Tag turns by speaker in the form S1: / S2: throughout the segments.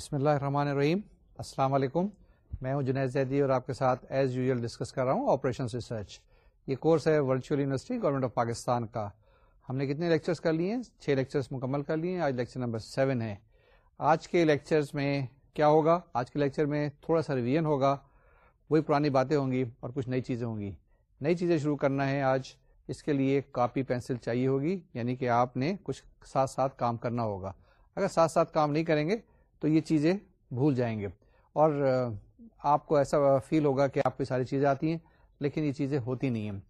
S1: بسم اللہ الرحمن الرحیم۔ السلام علیکم۔ میں ہوں جنید زیدی اور آپ کے ساتھ ایز یوزل ڈسکس کر رہا ہوں آپریشن ریسرچ یہ کورس ہے virtual university government of Pakistan کا۔ ہم نے کتنے لیکچرز کر لیے ہیں؟ چھ لیکچرز مکمل کر لیے ہیں۔ آج لیکچر نمبر سیون ہے۔ آج کے لیکچرز میں کیا ہوگا؟ آج کے لیکچر میں تھوڑا سا ریویژن ہوگا۔ وہی پرانی باتیں ہوں گی اور کچھ نئی چیزیں ہوں گی۔ نئی چیزیں شروع کرنا ہے آج۔ اس کے لیے کاپی پینسل چاہیے ہوگی یعنی کہ آپ نے کچھ ساتھ ساتھ کام کرنا ہوگا۔ اگر ساتھ ساتھ کام نہیں کریں گے تو یہ چیزیں بھول جائیں گے۔ اور آپ کو ایسا فیل ہوگا کہ آپ کو ساری چیزیں آتی ہیں، لیکن یہ چیزیں ہوتی نہیں ہیں۔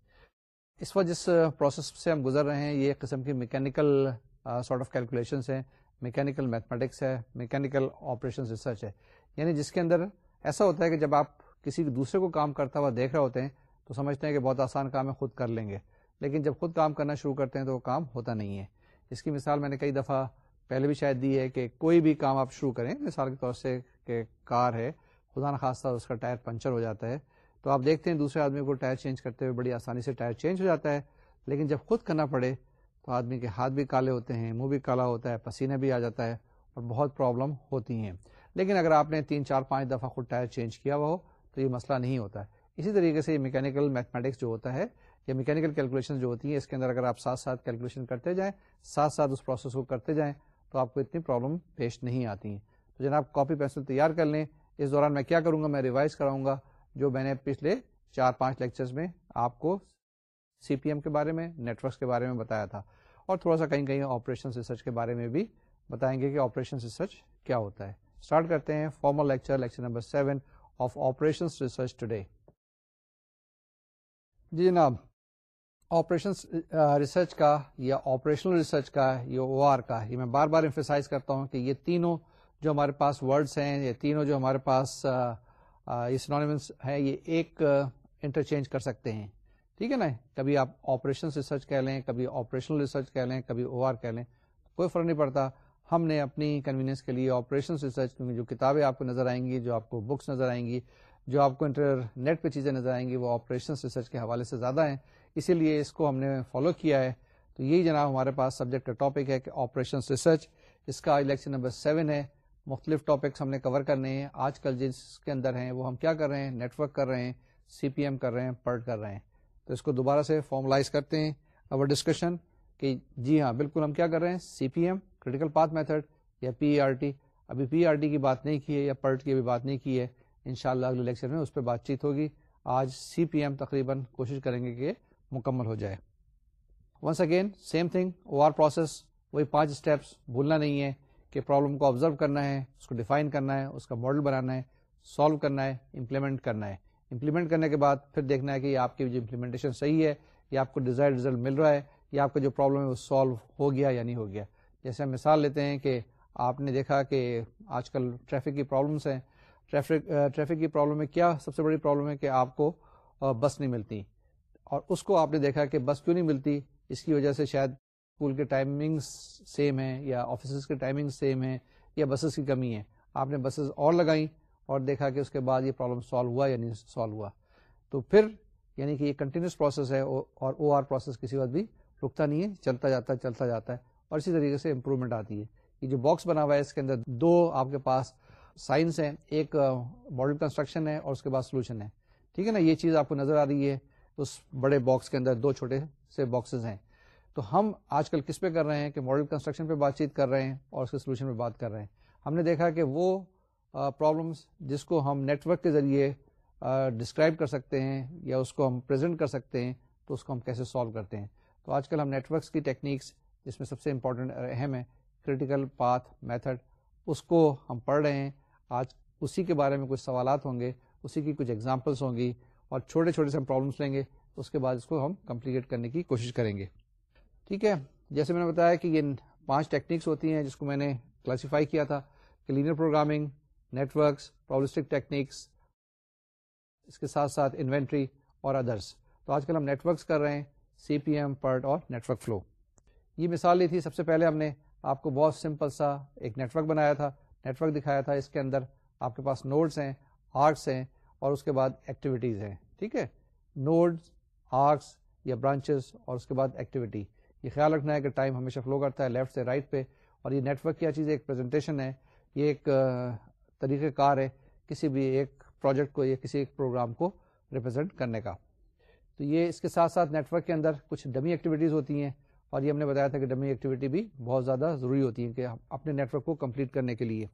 S1: اس وقت جس پروسیس سے ہم گزر رہے ہیں۔ یہ ایک قسم کی میکینیکل سارٹ آف کیلکولیشنس ہیں۔ میکینیکل میتھمیٹکس ہے میکینیکل آپریشن ریسرچ ہے۔ یعنی جس کے اندر ایسا ہوتا ہے کہ جب آپ کسی دوسرے کو کام کرتا ہوا دیکھ رہے ہوتے ہیں، تو سمجھتے ہیں کہ بہت آسان کام ہے، خود کر لیں گے۔ لیکن جب خود کام کرنا شروع کرتے ہیں تو وہ کام ہوتا نہیں ہے۔ اس کی مثال میں نے کئی دفعہ پہلے بھی شاید دی ہے کہ کوئی بھی کام آپ شروع کریں، مثال کے طور سے کہ کار ہے، خدا نخواستہ اس کا ٹائر پنچر ہو جاتا ہے، تو آپ دیکھتے ہیں دوسرے آدمی کو ٹائر چینج کرتے ہوئے بڑی آسانی سے ٹائر چینج ہو جاتا ہے، لیکن جب خود کرنا پڑے تو آدمی کے ہاتھ بھی کالے ہوتے ہیں، منہ بھی کالا ہوتا ہے، پسینے بھی آ جاتا ہے اور بہت پرابلم ہوتی ہیں۔ لیکن اگر آپ نے تین، چار، پانچ دفعہ خود ٹائر چینج کیا ہوا ہو تو یہ مسئلہ نہیں ہوتا۔ ہے اسی طریقے سے یہ میکینکل میتھمیٹکس جو ہوتا ہے یا میکینکل کیلکولیشن جو ہوتی ہیں، اس کے اندر اگر آپ ساتھ ساتھ کیلکولیشن کرتے جائیں، ساتھ ساتھ اس پروسیس کو کرتے جائیں تو آپ کو اتنی پرابلم پیش نہیں آتی ہیں۔ تو جناب کاپی پینسل تیار کر لیں۔ اس دوران میں کیا کروں گا؟ میں ریوائز کراؤں گا، جو میں نے پچھلے چار پانچ لیکچرز میں آپ کو سی پی ایم کے بارے میں نیٹورکس کے بارے میں بتایا تھا۔ اور تھوڑا سا کہیں کہیں آپریشن ریسرچ کے بارے میں بھی بتائیں گے کہ آپریشن ریسرچ کیا ہوتا ہے۔ اسٹارٹ کرتے ہیں formal lecture lecture number seven of operation research today جی جناب آپریشن ریسرچ کا یا آپریشنل ریسرچ کا یا او آر کا یہ میں بار بار امفیسائز کرتا ہوں کہ یہ تینوں جو ہمارے پاس ورڈس ہیں، یہ تینوں جو ہمارے پاس سنونیمس ہیں، یہ ایک انٹرچینج کر سکتے ہیں۔ ٹھیک ہے نا؟ کبھی آپ آپریشن ریسرچ کہہ لیں، کبھی آپریشنل ریسرچ کہہ لیں، کبھی او آر کہہ لیں، کوئی فرق نہیں پڑتا۔ ہم نے اپنی کنوینئنس کے لیے آپریشن ریسرچ جو کتابیں آپ کو نظر آئیں گی، جو آپ کو بکس نظر آئیں گی، جو آپ کو انٹرنیٹ پہ چیزیں نظر آئیں گی، وہ آپریشن ریسرچ کے حوالے سے زیادہ ہیں۔ اسی لیے اس کو ہم نے فالو کیا ہے۔ تو یہی جناب ہمارے پاس سبجیکٹ ٹاپک ہے کہ آپریشن ریسرچ اس کا الیکشن نمبر سیون ہے۔ مختلف ٹاپکس ہم نے کور کرنے ہیں۔ آج کل جس کے اندر ہیں، وہ ہم کیا کر رہے ہیں؟ نیٹ ورک کر رہے ہیں سی پی ایم کر رہے ہیں پرٹ کر رہے ہیں۔ تو اس کو دوبارہ سے فارملائز کرتے ہیں۔ اوور ڈسکشن کہ جی ہاں بالکل ہم کیا کر رہے ہیں؟ C P M critical path method یا پی آر ٹی ابھی پی آر ٹی کی بات نہیں کی ہے یا پرٹ کی بھی بات نہیں کی ہے۔ ان شاء اللہ اگلے لیکچر میں اس پہ بات چیت ہوگی۔ آج سی پی ایم تقریباً کوشش کریں گے کہ مکمل ہو جائے۔ Once again same thing O R process وہی پانچ اسٹیپس بھولنا نہیں ہے کہ پرابلم کو آبزرو کرنا ہے، اس کو ڈیفائن کرنا ہے، اس کا ماڈل بنانا ہے سالو کرنا ہے امپلیمنٹ کرنا ہے۔ امپلیمنٹ کرنے کے بعد پھر دیکھنا ہے کہ آپ کی جو امپلیمنٹیشن صحیح ہے یا آپ کو ڈیزائر ریزلٹ مل رہا ہے یا آپ کا جو پرابلم ہے وہ سالو ہو گیا یا نہیں ہو گیا۔ جیسے ہم مثال لیتے ہیں کہ آپ نے دیکھا کہ آج کل ٹریفک کی پرابلمس ہیں۔ ٹریفک ٹریفک کی پرابلم میں کیا سب سے بڑی پرابلم ہے کہ آپ کو بس نہیں ملتی۔ اور اس کو آپ نے دیکھا کہ بس کیوں نہیں ملتی؟ اس کی وجہ سے شاید اسکول کے ٹائمنگ سیم ہے یا آفیسز کے ٹائمنگ سیم ہے یا بسز کی کمی ہے آپ نے بسز اور لگائیں اور دیکھا کہ اس کے بعد یہ پرابلم سالو ہوا یا نہیں سالو ہوا۔ تو پھر یعنی کہ یہ کنٹینیوس پروسیس ہے اور او آر پروسیس کسی وقت بھی رکتا نہیں ہے، چلتا جاتا ہے، چلتا جاتا ہے اور اسی طریقے سے امپروومنٹ آتی ہے۔ یہ جو باکس بنا ہوا ہے، اس کے اندر دو آپ کے پاس سائنس ہیں، ایک ماڈل کنسٹرکشن ہے اور اس کے بعد سولوشن ہے۔ ٹھیک ہے نا؟ یہ چیز آپ کو نظر آ رہی ہے۔ اس بڑے باکس کے اندر دو چھوٹے سے باکسز ہیں۔ تو ہم آج کل کس پہ کر رہے ہیں کہ ماڈل کنسٹرکشن پہ بات چیت کر رہے ہیں اور اس کے سولوشن پہ بات کر رہے ہیں۔ ہم نے دیکھا کہ وہ پرابلمس جس کو ہم نیٹ ورک کے ذریعے ڈسکرائب کر سکتے ہیں یا اس کو ہم پرزینٹ کر سکتے ہیں، تو اس کو ہم کیسے سالو کرتے ہیں۔ تو آج کل ہم نیٹ ورکس کی ٹیکنیکس جس میں سب سے امپورٹنٹ اہم ہے کریٹیکل پاتھ میتھڈ اس کو ہم پڑھ رہے ہیں۔ آج اسی کے بارے میں کچھ سوالات ہوں گے، اسی کی کچھ ایگزامپلس ہوں گی اور چھوٹے چھوٹے سے ہم پرابلمس لیں گے۔ اس کے بعد اس کو ہم کمپلیٹ کرنے کی کوشش کریں گے۔ ٹھیک ہے؟ جیسے میں نے بتایا کہ یہ پانچ ٹیکنیکس ہوتی ہیں جس کو میں نے کلاسیفائی کیا تھا، کہ linear programming networks probabilistic techniques اس کے ساتھ ساتھ انوینٹری اور ادرس تو آج کل ہم نیٹورکس کر رہے ہیں سی پی ایم پرٹ اور نیٹورک فلو یہ مثال لی تھی، سب سے پہلے ہم نے آپ کو بہت سمپل سا ایک نیٹورک بنایا تھا۔ نیٹورک دکھایا تھا، اس کے اندر آپ کے پاس نوڈس ہیں آرٹس ہیں اور اس کے بعد ایکٹیویٹیز ہیں۔ ٹھیک ہے؟ نوڈ آرکس یا برانچز اور اس کے بعد ایکٹیویٹی یہ خیال رکھنا ہے کہ ٹائم ہمیشہ فلو کرتا ہے لیفٹ سے رائٹ پہ اور یہ نیٹ ورک کیا چیز ایک پریزنٹیشن ہے. یہ ایک طریقہ کار ہے کسی بھی ایک پروجیکٹ کو یا کسی ایک پروگرام کو ریپرزینٹ کرنے کا. تو یہ اس کے ساتھ ساتھ نیٹورک کے اندر کچھ ڈمی ایکٹیویٹیز ہوتی ہیں اور یہ ہم نے بتایا تھا کہ ڈمی ایکٹیویٹی بھی بہت زیادہ ضروری ہوتی ہے کہ اپنے نیٹورک کو کمپلیٹ کرنے کے لیے.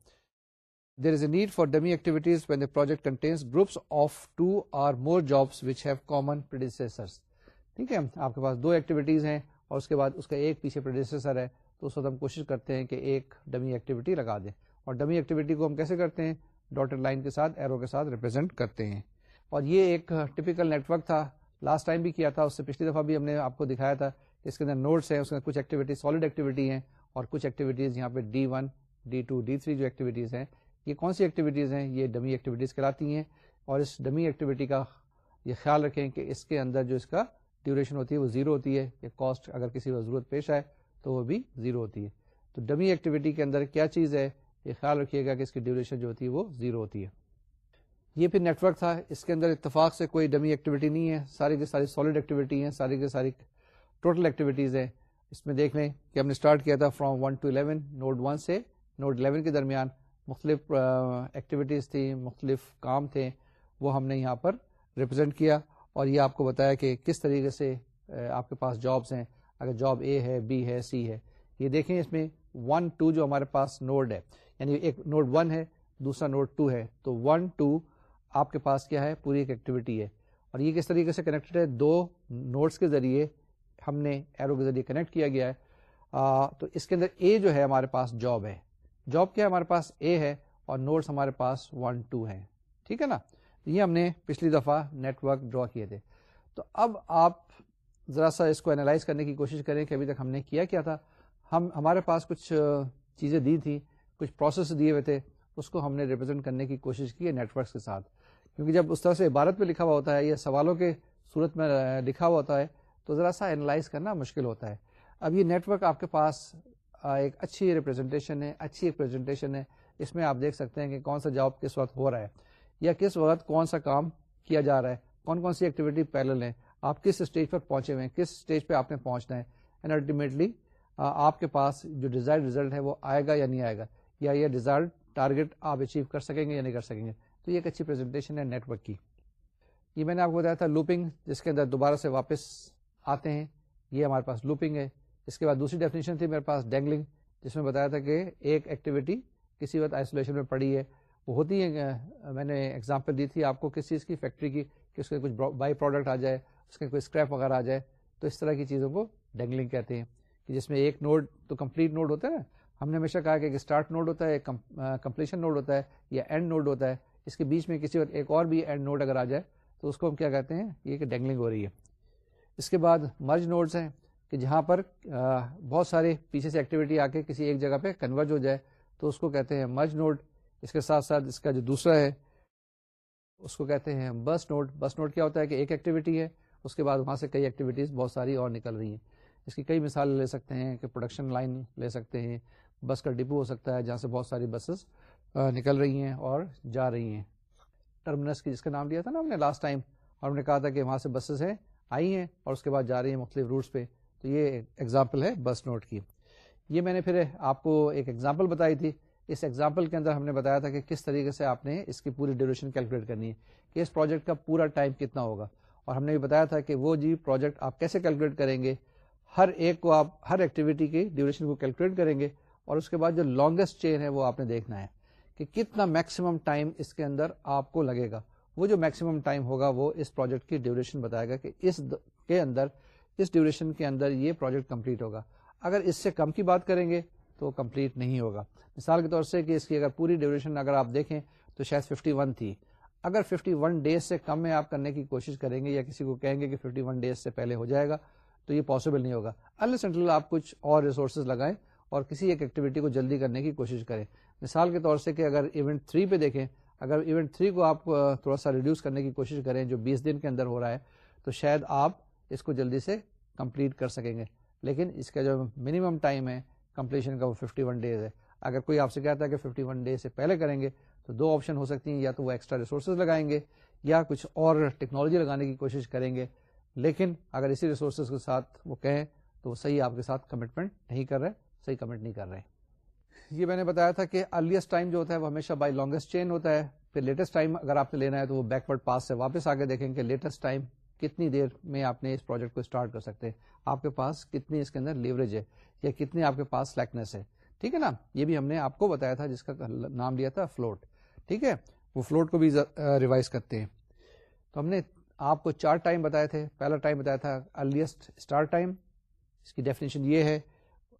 S1: There is a need for dummy activities when the project contains groups of two or more jobs which have common ٹھیک ہے؟ آپ کے پاس دو ایکٹیویٹیز ہیں اور اس کے بعد اس کا ایک پیچھے پروڈیوسر ہے، تو اس وقت ہم کوشش کرتے ہیں کہ ایک ڈمی ایکٹیویٹی لگا دیں۔ اور ڈمی ایکٹیویٹی کو ہم کیسے کرتے ہیں؟ ڈاٹر لائن کے ساتھ ایرو کے ساتھ ریپرزینٹ کرتے ہیں۔ اور یہ ایک ٹپیکل نیٹورک تھا۔ لاسٹ ٹائم بھی کیا تھا، اس سے پچھلی دفعہ بھی ہم نے آپ کو دکھایا تھا اس کے اندر نوٹس ہیں، اس کے اندر کچھ ایکٹیویٹی سالڈ ایکٹیویٹی ہیں اور کچھ ایکٹیویٹیز یہاں پہ D one D two D three جو ایکٹیویٹیز ہیں یہ کون سی ایکٹیویٹیز ہیں؟ یہ ڈمی ایکٹیویٹیز کراتی ہیں اور اس ڈمی ایکٹیویٹی کا یہ خیال رکھیں کہ اس کے اندر جو اس کا ڈیوریشن ہوتی ہے وہ زیرو ہوتی ہے یہ کاسٹ اگر کسی کو ضرورت پیش آئے تو وہ بھی زیرو ہوتی ہے۔ تو ڈمی ایکٹیویٹی کے اندر کیا چیز ہے؟ یہ خیال رکھیے گا کہ اس کی ڈیوریشن جو ہوتی ہے وہ زیرو ہوتی ہے۔ یہ پھر نیٹورک تھا، اس کے اندر اتفاق سے کوئی ڈمی ایکٹیویٹی نہیں ہے۔ ساری کی ساری سالڈ ایکٹیویٹی ہیں، ساری کی ساری ٹوٹل ایکٹیویٹیز ہیں۔ اس میں دیکھ لیں کہ ہم نے اسٹارٹ کیا تھا from one to eleven node one سے نوٹ الیون کے درمیان۔ مختلف ایکٹیویٹیز تھیں مختلف کام تھے وہ ہم نے یہاں پر ریپرزینٹ کیا اور یہ آپ کو بتایا کہ کس طریقے سے آپ کے پاس جابس ہیں۔ اگر جاب اے ہے بی ہے سی ہے یہ دیکھیں اس میں ون ٹو جو ہمارے پاس نوڈ ہے۔ یعنی ایک نوڈ ون ہے دوسرا نوڈ ٹو ہے۔ تو ون ٹو آپ کے پاس کیا ہے؟ پوری ایک ایکٹیویٹی ہے۔ اور یہ کس طریقے سے کنیکٹڈ ہے؟ دو نوٹس کے ذریعے ہم نے ایرو کے ذریعے کنیکٹ کیا گیا ہے۔ آ, تو اس کے اندر اے جو ہے ہمارے پاس جاب ہے۔ جاب کیا ہمارے پاس اے ہے اور نوٹس ہمارے پاس ون ٹو ہے ٹھیک ہے نا؟ یہ ہم نے پچھلی دفعہ نیٹ ورک ڈرا کیے تھے۔ تو اب آپ ذرا سا اس کو اینالائز کرنے کی کوشش کریں کہ ابھی تک ہم نے کیا کیا تھا۔ ہم، ہمارے پاس کچھ چیزیں دی تھی، کچھ پروسیس دیے ہوئے تھے۔ اس کو ہم نے ریپرزینٹ کرنے کی کوشش کی ہے نیٹورکس کے ساتھ۔ کیونکہ جب اس طرح سے عبارت میں لکھا ہوا ہوتا ہے یا سوالوں کے صورت میں لکھا ہوا ہوتا ہے تو ذرا سا اینالائز کرنا مشکل ہوتا ہے۔ اب یہ نیٹورک آپ کے پاس ایک اچھی ریپرزینٹیشن ہے، اچھی ایک پریزنٹیشن ہے۔ اس میں آپ دیکھ سکتے ہیں کہ کون سا جاب کس وقت ہو رہا ہے یا کس وقت کون سا کام کیا جا رہا ہے، کون کون سی ایکٹیویٹی پیرل ہیں، آپ کس اسٹیج پر پہنچے ہوئے ہیں، کس اسٹیج پہ آپ نے پہنچنا ہے۔ اینڈ الٹیمیٹلی آپ کے پاس جو ڈیزائر ریزلٹ ہے وہ آئے گا یا نہیں آئے گا؟ یا یہ ڈیزائر ٹارگیٹ آپ اچیو کر سکیں گے یا نہیں کر سکیں گے؟ تو یہ ایک اچھی پریزنٹیشن ہے نیٹ ورک کی۔ یہ میں نے آپ کو بتایا تھا لوپنگ جس کے اندر دوبارہ سے واپس آتے ہیں، یہ ہمارے پاس لوپنگ ہے۔ اس کے بعد دوسری ڈیفینیشن تھی میرے پاس ڈینگلنگ جس میں بتایا تھا کہ ایک ایکٹیویٹی کسی وقت آئسولیشن میں پڑی ہے۔ وہ ہوتی ہے میں نے ایگزامپل دی تھی آپ کو کس چیز کی فیکٹری کی، کہ اس کے کچھ بائی پروڈکٹ آ جائے، اس کے کوئی اسکریپ وغیرہ آ جائے۔ تو اس طرح کی چیزوں کو ڈینگلنگ کہتے ہیں۔ کہ جس میں ایک نوڈ تو کمپلیٹ نوڈ ہوتا ہے۔ نا ہم نے ہمیشہ کہا کہ ایک اسٹارٹ نوڈ ہوتا ہے کمپلیشن نوڈ ہوتا ہے، یا اینڈ نوڈ ہوتا ہے۔ اس کے بیچ میں کسی وقت ایک اور بھی اینڈ نوڈ اگر آ جائے، تو اس کو ہم کیا کہتے ہیں؟ یہ کہ ڈینگلنگ ہو رہی ہے۔ اس کے بعد مرج نوڈس ہیں۔ کہ جہاں پر بہت سارے پیچھے سے ایکٹیویٹی آ کے کسی ایک جگہ پہ کنورج ہو جائے، تو اس کو کہتے ہیں مرج نوڈ اس کے ساتھ ساتھ اس کا جو دوسرا ہے، اس کو کہتے ہیں بس نوڈ بس نوڈ کیا ہوتا ہے کہ ایک ایکٹیویٹی ہے، اس کے بعد وہاں سے کئی ایکٹیویٹیز بہت ساری اور نکل رہی ہیں۔ اس کی کئی مثال لے سکتے ہیں کہ پروڈکشن لائن لے سکتے ہیں بس کا ڈپو ہو سکتا ہے جہاں سے بہت ساری بسز نکل رہی ہیں اور جا رہی ہیں۔ ٹرمنس کی جس کا نام لیا تھا نا ہم نے لاسٹ ٹائم اور ہم نے کہا تھا کہ وہاں سے بسز ہیں، آئی ہیں اور اس کے بعد جا رہی ہیں مختلف روٹس پہ۔ تو یہ ایگزامپل ہے بس نوٹ کی۔ یہ میں نے پھر آپ کو ایک ایگزامپل بتائی تھی۔ اس ایگزامپل کے اندر ہم نے بتایا تھا کہ کس طریقے سے آپ نے اس کی پوری ڈیوریشن کیلکولیٹ کرنی ہے کہ اس پروجیکٹ کا پورا ٹائم کتنا ہوگا۔ اور ہم نے بھی بتایا تھا کہ وہ جی پروجیکٹ آپ کیسے کیلکولیٹ کریں گے؟ ہر ایک کو آپ ہر ایکٹیویٹی کی ڈیوریشن کو کیلکولیٹ کریں گے اور اس کے بعد جو لانگیسٹ چین ہے وہ آپ نے دیکھنا ہے کہ کتنا میکسیمم ٹائم اس کے اندر آپ کو لگے گا۔ وہ جو میکسیمم ٹائم ہوگا وہ اس پروجیکٹ کی ڈیوریشن بتائے گا کہ اس کے اندر اس ڈیوریشن کے اندر یہ پروجیکٹ کمپلیٹ ہوگا؟ اگر اس سے کم کی بات کریں گے تو کمپلیٹ نہیں ہوگا۔ مثال کے طور سے کہ اس کی اگر پوری ڈیوریشن اگر آپ دیکھیں تو شاید 51 تھی۔ اگر 51 ڈیز سے کم میں آپ کرنے کی کوشش کریں گے یا کسی کو کہیں گے کہ 51 ڈیز سے پہلے ہو جائے گا تو یہ پاسبل نہیں ہوگا۔ اللہ سینٹرل آپ کچھ اور ریسورسز لگائیں اور کسی ایک ایکٹیویٹی کو جلدی کرنے کی کوشش کریں۔ مثال کے طور سے کہ اگر ایونٹ 3 پہ دیکھیں، اگر ایونٹ 3 کو آپ تھوڑا سا ریڈیوس کرنے کی کوشش کریں جو 20 دن کے اندر ہو رہا ہے، تو شاید آپ اس کو جلدی سے کمپلیٹ کر سکیں گے۔ لیکن اس کا جو منیمم ٹائم ہے کمپلیشن کا وہ 51 ڈیز ہے۔ اگر کوئی آپ سے کہتا ہے کہ 51 ڈیز سے پہلے کریں گے، تو دو آپشن ہو سکتی ہیں، یا تو وہ ایکسٹرا ریسورسز لگائیں گے، یا کچھ اور ٹیکنالوجی لگانے کی کوشش کریں گے۔ لیکن اگر اسی ریسورسز کے ساتھ وہ کہیں، تو وہ صحیح آپ کے ساتھ کمٹمنٹ نہیں کر رہے، صحیح کمنٹ نہیں کر رہے۔ یہ میں نے بتایا تھا کہ ارلیسٹ ٹائم جو ہوتا ہے، وہ ہمیشہ بائی لانگیسٹ چین ہوتا ہے۔ پھر لیٹسٹ ٹائم اگر آپ نے لینا ہے، تو وہ بیکورڈ پاس سے واپس آگے دیکھیں کہ لیٹسٹ ٹائم کتنی دیر میں آپ نے اس پروجیکٹ کو اسٹارٹ کر سکتے ہیں؟ آپ کے پاس کتنی اس کے اندر لیوریج ہے یا کتنی آپ کے پاس سلیکنیس ہے؟ ٹھیک ہے نا؟ یہ بھی ہم نے آپ کو بتایا تھا جس کا نام لیا تھا فلوٹ ٹھیک ہے؟ وہ فلوٹ کو بھی ریوائز کرتے ہیں۔ تو ہم نے آپ کو چار ٹائم بتائے تھے۔ پہلا ٹائم بتایا تھا ارلیسٹ اسٹارٹ ٹائم اس کی ڈیفینیشن یہ ہے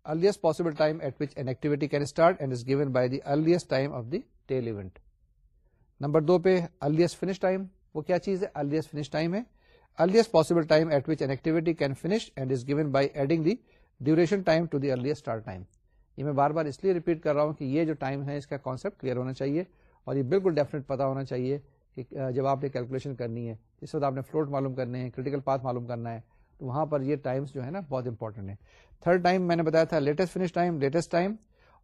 S1: earliest possible time at which an activity can start and is given by the earliest time of the tail event number دو پہ ارلیسٹ فنش ٹائم وہ کیا چیز ہے؟ ارلیسٹ فنش ٹائم ہے۔ Earliest possible time at which an activity can finish and is given by adding the duration time to the earliest start time یہ میں بار بار اس لیے repeat کر رہا ہوں کہ یہ جو ٹائم ہے، اس کا کانسیپٹ کلیئر ہونا چاہیے اور یہ بالکل ڈیفینیٹ پتا ہونا چاہیے کہ جب آپ نے کیلکولیشن کرنی ہے، اس وقت آپ نے فلوٹ معلوم کرنے ہیں کریٹیکل پاتھ معلوم کرنا ہے، تو وہاں پر یہ ٹائمس جو ہے نا، بہت انپورٹنٹ ہے تھرڈ ٹائم میں نے بتایا تھا latest finish time latest time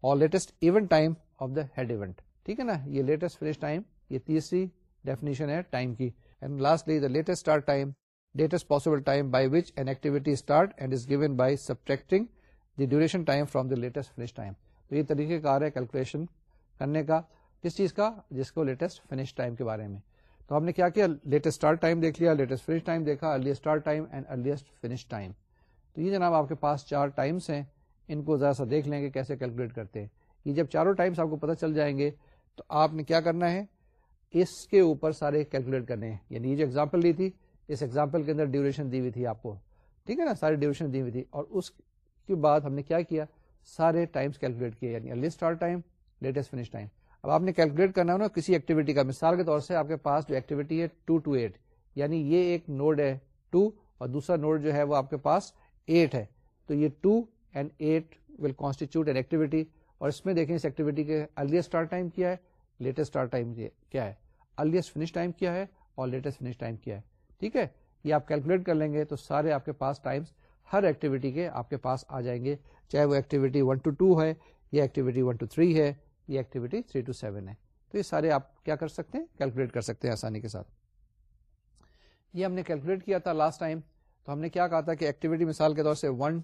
S1: اور latest event time of the head event ٹھیک ہے نا؟ یہ لیٹسٹ فنش ٹائم یہ تیسری ڈیفینیشن ہے ٹائم کی۔ And lastly the latest start time latest possible time by which an activity start and is given by subtracting the duration time from the latest finish time تو یہ طریقہ کار ہے calculation کرنے کا. کس چیز کا؟ جس کو لیٹسٹ فنش ٹائم کے بارے میں. تو ہم نے کیا کیا؟ لیٹسٹ اسٹارٹ ٹائم دیکھ لیا لیٹسٹ فنش ٹائم دیکھا early start time and earliest finish time تو یہ جناب آپ کے پاس چار ٹائمس ہیں، ان کو ذرا سا دیکھ لیں گے کیسے کیلکولیٹ کرتے ہیں. یہ جب چاروں ٹائمس آپ کو پتہ چل جائیں گے، تو آپ نے کیا کرنا ہے؟ اس کے اوپر سارے کیلکولیٹ کرنے ہیں. یعنی یہ جو ایگزامپل لی تھی اس ایگزامپل کے اندر ڈیوریشن دی ہوئی تھی آپ کو۔ ٹھیک ہے نا؟ ساری ڈیوریشن دی ہوئی تھی۔ اور اس کے بعد ہم نے کیا کیا؟ سارے ٹائمس کیلکولیٹ کیے یعنی early start time latest finish time اب آپ نے کیلکولیٹ کرنا ہو نا کسی ایکٹیویٹی کا۔ مثال کے طور سے آپ کے پاس جو ایکٹیویٹی ہے ٹو ٹو ایٹ یعنی یہ ایک نوڈ ہے ٹو اور دوسرا نوڈ جو ہے وہ آپ کے پاس ایٹ ہے۔ تو یہ two and eight will constitute an activity اور اس میں دیکھیں اس ایکٹیویٹی کے ارلیسٹ اسٹارٹ ٹائم کیا ہے لیٹسٹ اسٹارٹ ٹائم کیا ہے۔ ارلیسٹ فنش ٹائم کیا ہے اور لیٹسٹ فنش ٹائم کیا ہے۔ ٹھیک ہے؟ یہ آپ کیلکولیٹ کر لیں گے تو سارے آپ کے پاس ٹائمس ہر ایکٹیویٹی کے آپ کے پاس آ جائیں گے۔ چاہے وہ ایکٹیویٹی ون ٹو ٹو ہے یا ایکٹیویٹی ون ٹو تھری ہے یا ایکٹیویٹی تھری ٹو سیون ہے۔ تو یہ سارے آپ کیا کر سکتے ہیں؟ کیلکولیٹ کر سکتے ہیں آسانی کے ساتھ۔ یہ ہم نے کیلکولیٹ کیا تھا لاسٹ ٹائم تو ہم نے کیا کہا تھا کہ ایکٹیویٹی مثال کے طور سے ون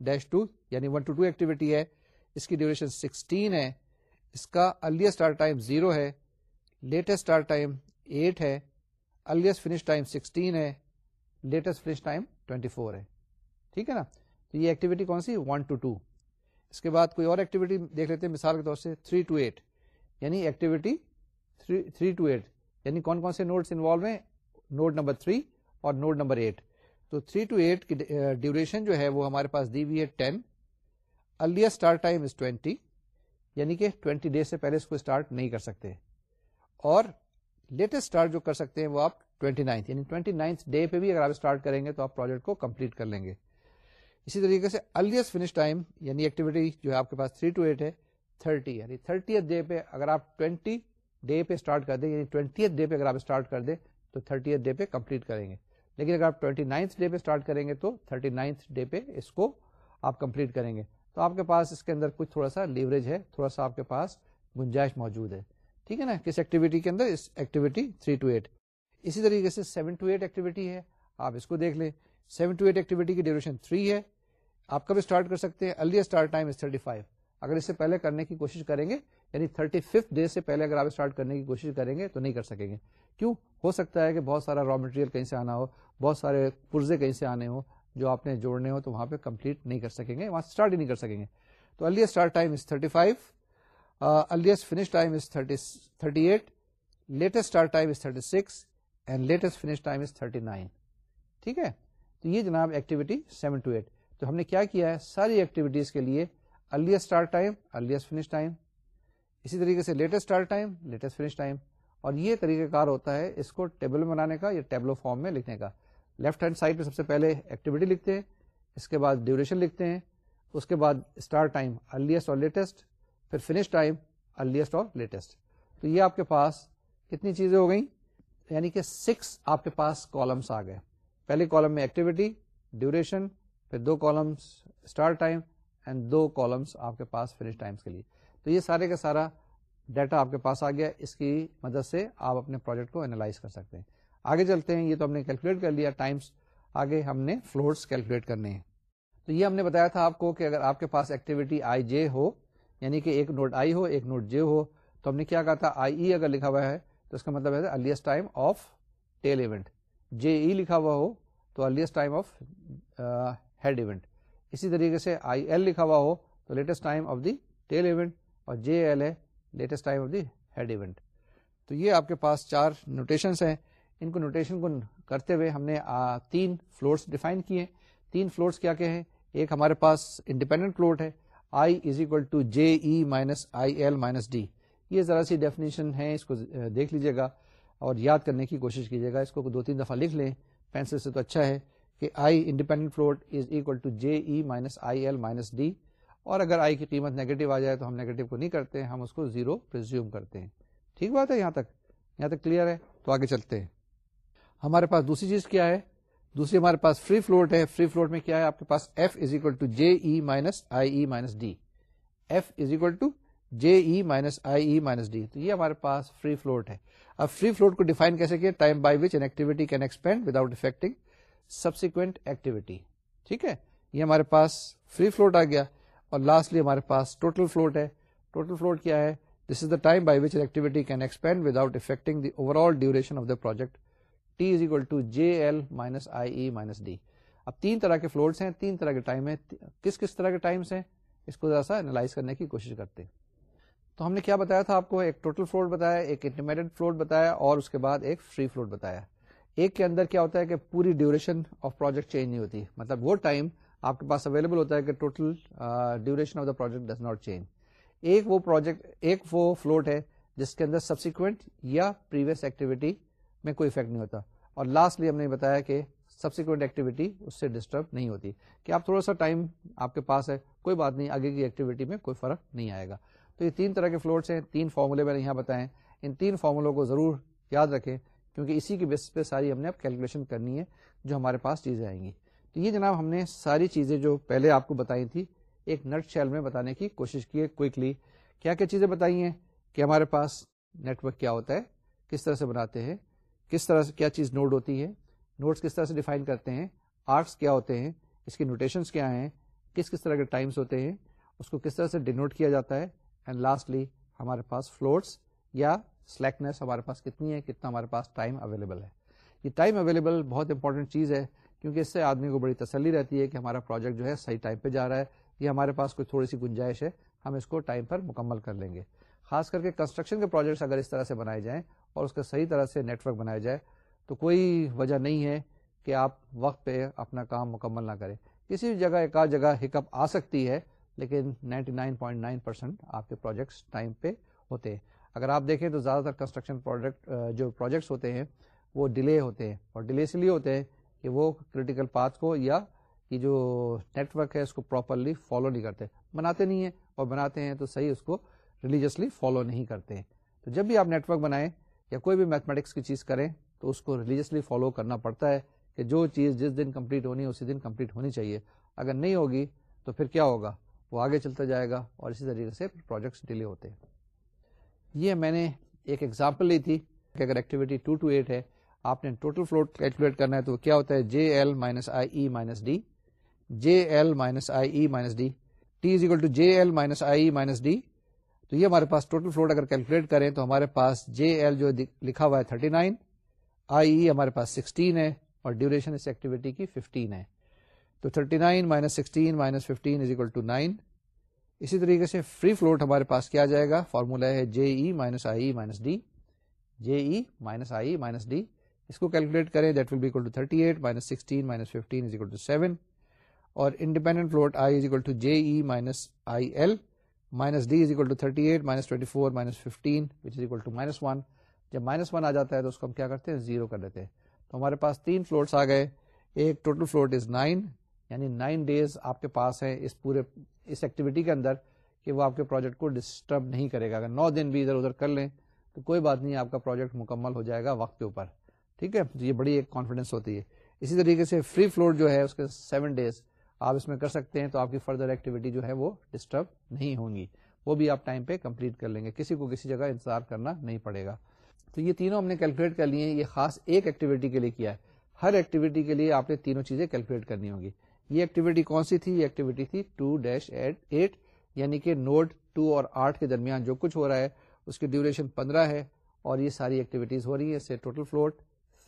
S1: ڈیش ٹو یعنی ون ٹو ٹو ایکٹیویٹی ہے۔ اس کی ڈیوریشن سکسٹین ہے۔ اس کا ارلیسٹ اسٹارٹ ٹائم زیرو ہے۔ لیٹسٹ اسٹارٹ ٹائم ایٹ ہے۔ ارلیسٹ فنش ٹائم سکسٹین ہے latest finish time twenty four ہے. ٹھیک ہے نا؟ تو یہ ایکٹیویٹی کون سی? ون ٹو ٹو اس کے بعد کوئی اور ایکٹیویٹی دیکھ لیتے ہیں، مثال کے طور سے تھری ٹو ایٹ یعنی ایکٹیویٹی تھری ٹو ایٹ یعنی کون کون سے نوٹس انوالو ہیں؟ نوٹ نمبر تھری اور نوٹ نمبر ایٹ تو تھری ٹو ایٹ کی ڈیوریشن جو ہے وہ ہمارے پاس دی ہوئی ہے ten earliest start time is twenty یعنی کہ ٹوینٹی ڈیز سے پہلے اس کو اسٹارٹ نہیں کر سکتے. اور لیٹسٹ اسٹارٹ جو کر سکتے ہیں وہ آپ ٹوینٹی نائنتھ یعنی ٹوینٹی نائنتھ ڈے پہ بھی اگر آپ اسٹارٹ کریں گے تو آپ پروجیکٹ کو کمپلیٹ کر لیں گے۔ اسی طریقے سے ارلیسٹ فنش ٹائم یعنی ایکٹیویٹی جو ہے آپ کے پاس تھری ٹو ایٹ ہے تھرٹی یعنی تھرٹی ڈے پہ اگر آپ ٹوینٹی ڈے پہ اسٹارٹ کر دیں یعنی ٹوینٹی ڈے پہ اگر آپ اسٹارٹ کر دیں تو تھرٹی ڈے پہ کمپلیٹ کریں گے۔ لیکن اگر آپ ٹوینٹی نائنتھ ڈے پہ اسٹارٹ کریں گے تو تھرٹی نائنتھ ڈے پہ اس کو آپ کمپلیٹ کریں گے۔ تو آپ کے پاس اس کے اندر کچھ تھوڑا سا لیوریج ہے، تھوڑا سا آپ کے پاس گنجائش موجود ہے۔ ٹھیک ہے نا؟ کس ایکٹیویٹی کے اندر؟ اس ایکٹیویٹی تھری ٹو ایٹ اسی طریقے سے سیون ٹو ایٹ ایکٹیویٹی ہے۔ آپ اس کو دیکھ لیں۔ سیون ٹو ایٹ ایکٹیویٹی کی ڈیوریشن تھری ہے۔ آپ کب اسٹارٹ کر سکتے ہیں؟ Early start time is thirty five اگر اس سے پہلے کرنے کی کوشش کریں گے یعنی تھرٹی ففتھ ڈے سے پہلے اگر آپ اسٹارٹ کرنے کی کوشش کریں گے تو نہیں کر سکیں گے۔ کیوں؟ ہو سکتا ہے کہ بہت سارا را مٹیریل کہیں سے آنا ہو، بہت سارے پرزے کہیں سے آنے ہو جو آپ نے جوڑنے ہو تو وہاں پہ کمپلیٹ نہیں کر سکیں گے، وہاں سے اسٹارٹ ہی نہیں کر سکیں گے۔ تو early start time is thirty five earliest finish time is thirty eight latest start time is thirty six and latest finish time is thirty nine ٹھیک ہے؟ تو یہ جناب ایکٹیویٹی سیون ٹو ایٹ تو ہم نے کیا کیا ہے؟ ساری ایکٹیویٹیز کے لیے earliest start time earliest finish time اسی طریقے سے latest start time latest finish time اور یہ طریقہ کار ہوتا ہے اس کو ٹیبل بنانے کا یا ٹیبلو فارم میں لکھنے کا. لیفٹ ہینڈ سائڈ پہ سب سے پہلے ایکٹیویٹی لکھتے ہیں، اس کے بعد ڈیوریشن لکھتے ہیں، اس کے بعد اسٹارٹ ٹائم ارلیسٹ اور لیٹسٹ پھر فنش ٹائم ارلیسٹ اور لیٹسٹ تو یہ آپ کے پاس کتنی چیزیں ہو گئیں؟ یعنی کہ سکس آپ کے پاس کالمس آ گئے. پہلے کالم میں ایکٹیویٹی ڈیوریشن پھر دو کالمس اسٹارٹ ٹائم اینڈ دو کالمس آپ کے پاس فنش ٹائمس کے لیے. تو یہ سارے کا سارا ڈیٹا آپ کے پاس آ گیا. اس کی مدد سے آپ اپنے پروجیکٹ کو اینالائز کر سکتے ہیں. آگے چلتے ہیں. یہ تو ہم نے کیلکولیٹ کر لیا. ٹائمس آگے ہم نے فلورس کیلکولیٹ کرنے ہیں. تو یہ ہم نے بتایا تھا آپ کو کہ اگر آپ کے پاس ایکٹیویٹی آئی جے ہو یعنی کہ ایک نوٹ آئی ہو، ایک نوٹ جے ہو، تو ہم نے کیا کہا تھا؟ آئی ای اگر لکھا ہوا ہے، تو اس کا مطلب ہے earliest time of tail event J E لکھا ہوا ہو، تو earliest time of head event اسی طریقے سے آئی ایل لکھا ہوا ہو، تو latest time of the tail event اور جے ایل ہے latest time of the head event تو یہ آپ کے پاس چار نوٹیشنس ہیں۔ ان کو نوٹیشن کو کرتے ہوئے ہم نے تین فلورس ڈیفائن کیے۔ تین فلورس کیا کہ ہیں؟ ایک ہمارے پاس انڈیپینڈنٹ فلوٹ ہے۔ I is equal to J E minus I L minus D یہ ذرا سی ڈیفینیشن ہے، اس کو دیکھ لیجیے گا اور یاد کرنے کی کوشش کیجیے گا۔ اس کو دو تین دفعہ لکھ لیں پینسل سے تو اچھا ہے کہ I independent float is equal to J E minus I L minus D اور اگر آئی کی قیمت نیگیٹو آ جائے تو ہم نیگیٹو کو نہیں کرتے، ہم اس کو زیرو پرزیوم کرتے ہیں۔ ٹھیک بات ہے یہاں تک یہاں تک کلیئر ہے، تو آگے چلتے ہیں۔ ہمارے پاس دوسری چیز کیا ہے؟ دوسری ہمارے پاس فری فلوٹ ہے. فری فلوٹ میں کیا ہے؟ آپ کے پاس F is equal to J E minus I E minus D F is equal to J E minus I E minus D تو یہ ہمارے پاس فری فلوٹ ہے. اب فری فلوٹ کو ڈیفائن کیسے کیا؟ Time by which an activity can expand without affecting subsequent activity ٹھیک ہے؟ یہ ہمارے پاس فری فلوٹ آ گیا. اور لاسٹلی ہمارے پاس ٹوٹل فلوٹ ہے. ٹوٹل فلوٹ کیا ہے؟ This is the time by which activity can expand without affecting the overall duration of the project T is equal to J L minus I E minus D اب تین طرح کے floats ہیں، تین طرح کے ٹائم ہیں۔ کس کس طرح کے ٹائمس ہیں؟ اس کو ذرا سا اینالائز کرنے کی کوشش کرتے ہیں۔ تو ہم نے کیا بتایا تھا آپ کو؟ ایک ٹوٹل فلوٹ بتایا، ایک انٹرمیڈیٹ فلوٹ بتایا اور اس کے بعد ایک فری فلوٹ بتایا۔ ایک کے اندر کیا ہوتا ہے کہ پوری ڈیوریشن آف پروجیکٹ چینج نہیں ہوتی۔ مطلب وہ ٹائم آپ کے پاس اویلیبل ہوتا ہے کہ total duration of the project does not change ایک وہ پروجیکٹ ایک وہ فلوٹ ہے جس کے اندر سبسیکوینٹ یا پریویس ایکٹیویٹی میں کوئی افیکٹ نہیں ہوتا۔ اور لاسٹلی ہم نے بتایا کہ سبسیکوینٹ ایکٹیویٹی اس سے ڈسٹرب نہیں ہوتی۔ کہ آپ تھوڑا سا ٹائم آپ کے پاس ہے، کوئی بات نہیں، آگے کی ایکٹیویٹی میں کوئی فرق نہیں آئے گا۔ تو یہ تین طرح کے فلوٹس ہیں، تین فارمولے میں نے یہاں بتائے ان تین فارمولوں کو ضرور یاد رکھیں، کیونکہ اسی کی بیس پہ ساری ہم نے اب کیلکولیشن کرنی ہے، جو ہمارے پاس چیزیں آئیں گی۔ تو یہ جناب ہم نے ساری چیزیں جو پہلے آپ کو بتائی تھی، ایک نٹ شیل میں بتانے کی کوشش کی ہے کوئکلی کیا کیا چیزیں بتائی ہیں کہ ہمارے پاس نیٹورک کیا ہوتا ہے، کس طرح سے بناتے ہیں کس طرح سے کیا چیز نوڈ ہوتی ہے نوٹس کس طرح سے ڈیفائن کرتے ہیں آرٹس کیا ہوتے ہیں، اس کی نوٹیشنس کیا ہیں، کس کس طرح کے ٹائمس ہوتے ہیں، اس کو کس طرح سے ڈینوٹ کیا جاتا ہے اینڈ لاسٹلی ہمارے پاس فلوٹس یا سلیکنیس ہمارے پاس کتنی ہے، کتنا ہمارے پاس ٹائم اویلیبل ہے۔ یہ ٹائم اویلیبل بہت انپورٹنٹ چیز ہے، کیونکہ اس سے آدمی کو بڑی تسلی رہتی ہے کہ ہمارا پروجیکٹ جو ہے صحیح ٹائم پہ جا رہا ہے، یہ ہمارے پاس کوئی تھوڑی سی گنجائش ہے، ہم اس کو ٹائم پر مکمل کر لیں گے۔ خاص کر کے کنسٹرکشن کے پروجیکٹس اگر اس طرح سے بنائے جائیں اور اس کا صحیح طرح سے نیٹورک بنایا جائے، تو کوئی وجہ نہیں ہے کہ آپ وقت پہ اپنا کام مکمل نہ کریں۔ کسی بھی جگہ ایک آدھ جگہ ہکپ آ سکتی ہے، لیکن 99.9 پرسینٹ آپ کے پروجیکٹس ٹائم پہ ہوتے ہیں۔ اگر آپ دیکھیں تو زیادہ تر کنسٹرکشن پروجیکٹ جو پروجیکٹس ہوتے ہیں، وہ ڈیلے ہوتے ہیں۔ اور ڈیلے اس لیے ہوتے ہیں کہ وہ کریٹیکل پاتھ کو یا یہ جو نیٹ ورک ہے، اس کو پراپرلی فالو نہیں کرتے۔ بناتے نہیں ہیں، اور بناتے ہیں تو صحیح اس کو ریلیجسلی فالو نہیں کرتے ہیں۔ تو جب بھی آپ نیٹ ورک بنائیں یا کوئی بھی میتھمیٹکس کی چیز کریں تو اس کو ریلیجسلی فالو کرنا پڑتا ہے کہ جو چیز جس دن کمپلیٹ ہونی ہے اسی دن کمپلیٹ ہونی چاہیے۔ اگر نہیں ہوگی تو پھر کیا ہوگا؟ وہ آگے چلتا جائے گا اور اسی طریقے سے پروجیکٹس ڈیلے ہوتے ہیں۔ یہ میں نے ایک ایگزامپل لی تھی کہ اگر ایکٹیویٹی ٹو ٹو ایٹ ہے، آپ نے ٹوٹل فلوٹ کیلکولیٹ کرنا ہے تو کیا ہوتا ہے؟ J L minus I E minus D J L minus I E minus D T is equal to J L minus I E minus D تو یہ ہمارے پاس ٹوٹل فلوٹ اگر کیلکولیٹ کریں تو ہمارے پاس جے ایل جو لکھا ہوا ہے تھرٹی نائن آئی ای ہمارے پاس سکسٹین ہے اور ڈیوریشن اس ایکٹیویٹی کی 15 ہے۔ تو 39 nine minus sixteen minus fifteen is equal to nine اسی طریقے سے فری فلوٹ ہمارے پاس کیا جائے گا؟ فارمولا ہے J E minus I minus D J E minus I minus D اس کو کیلکولیٹ کریں that will be equal to thirty eight minus sixteen minus fifteen is equal to seven اور independent float I is equal to J E minus I L minus D is equal to thirty eight minus twenty four minus fifteen which is equal to minus one جب minus one آ جاتا ہے تو اس کو ہم کیا کرتے ہیں؟ زیرو کر دیتے ہیں۔ تو ہمارے پاس تین فلوٹس آ گئے۔ ایک ٹوٹل فلوٹ از نائن یعنی نائن ڈیز آپ کے پاس ہے اس پورے، اس ایکٹیویٹی کے اندر کہ وہ آپ کے پروجیکٹ کو ڈسٹرب نہیں کرے گا۔ اگر نو دن بھی ادھر ادھر کر لیں تو کوئی بات نہیں، آپ کا پروجیکٹ مکمل ہو جائے گا وقت کے اوپر۔ ٹھیک ہے؟ یہ بڑی ایک کانفیڈینس ہوتی ہے۔ اسی طریقے سے فری فلوٹ جو ہے اس کے سیون ڈیز آپ اس میں کر سکتے ہیں تو آپ کی فردر ایکٹیویٹی جو ہے وہ ڈسٹرب نہیں ہوں گی وہ بھی آپ ٹائم پہ کمپلیٹ کر لیں گے۔ کسی کو کسی جگہ انتظار کرنا نہیں پڑے گا۔ تو یہ تینوں ہم نے کیلکولیٹ کر لیے یہ خاص ایک ایکٹیویٹی کے لیے کیا ہے۔ ہر ایکٹیویٹی کے لیے آپ نے تینوں چیزیں کیلکولیٹ کرنی ہوگی۔ یہ ایکٹیویٹی کون سی تھی؟ یہ ایکٹیویٹی تھی ٹو ڈیش ایٹ یعنی کہ نوڈ ٹو اور آٹھ کے درمیان جو کچھ ہو رہا ہے، اس کی ڈیوریشن پندرہ ہے اور یہ ساری ایکٹیویٹیز ہو رہی ہے اس سے ٹوٹل فلوٹ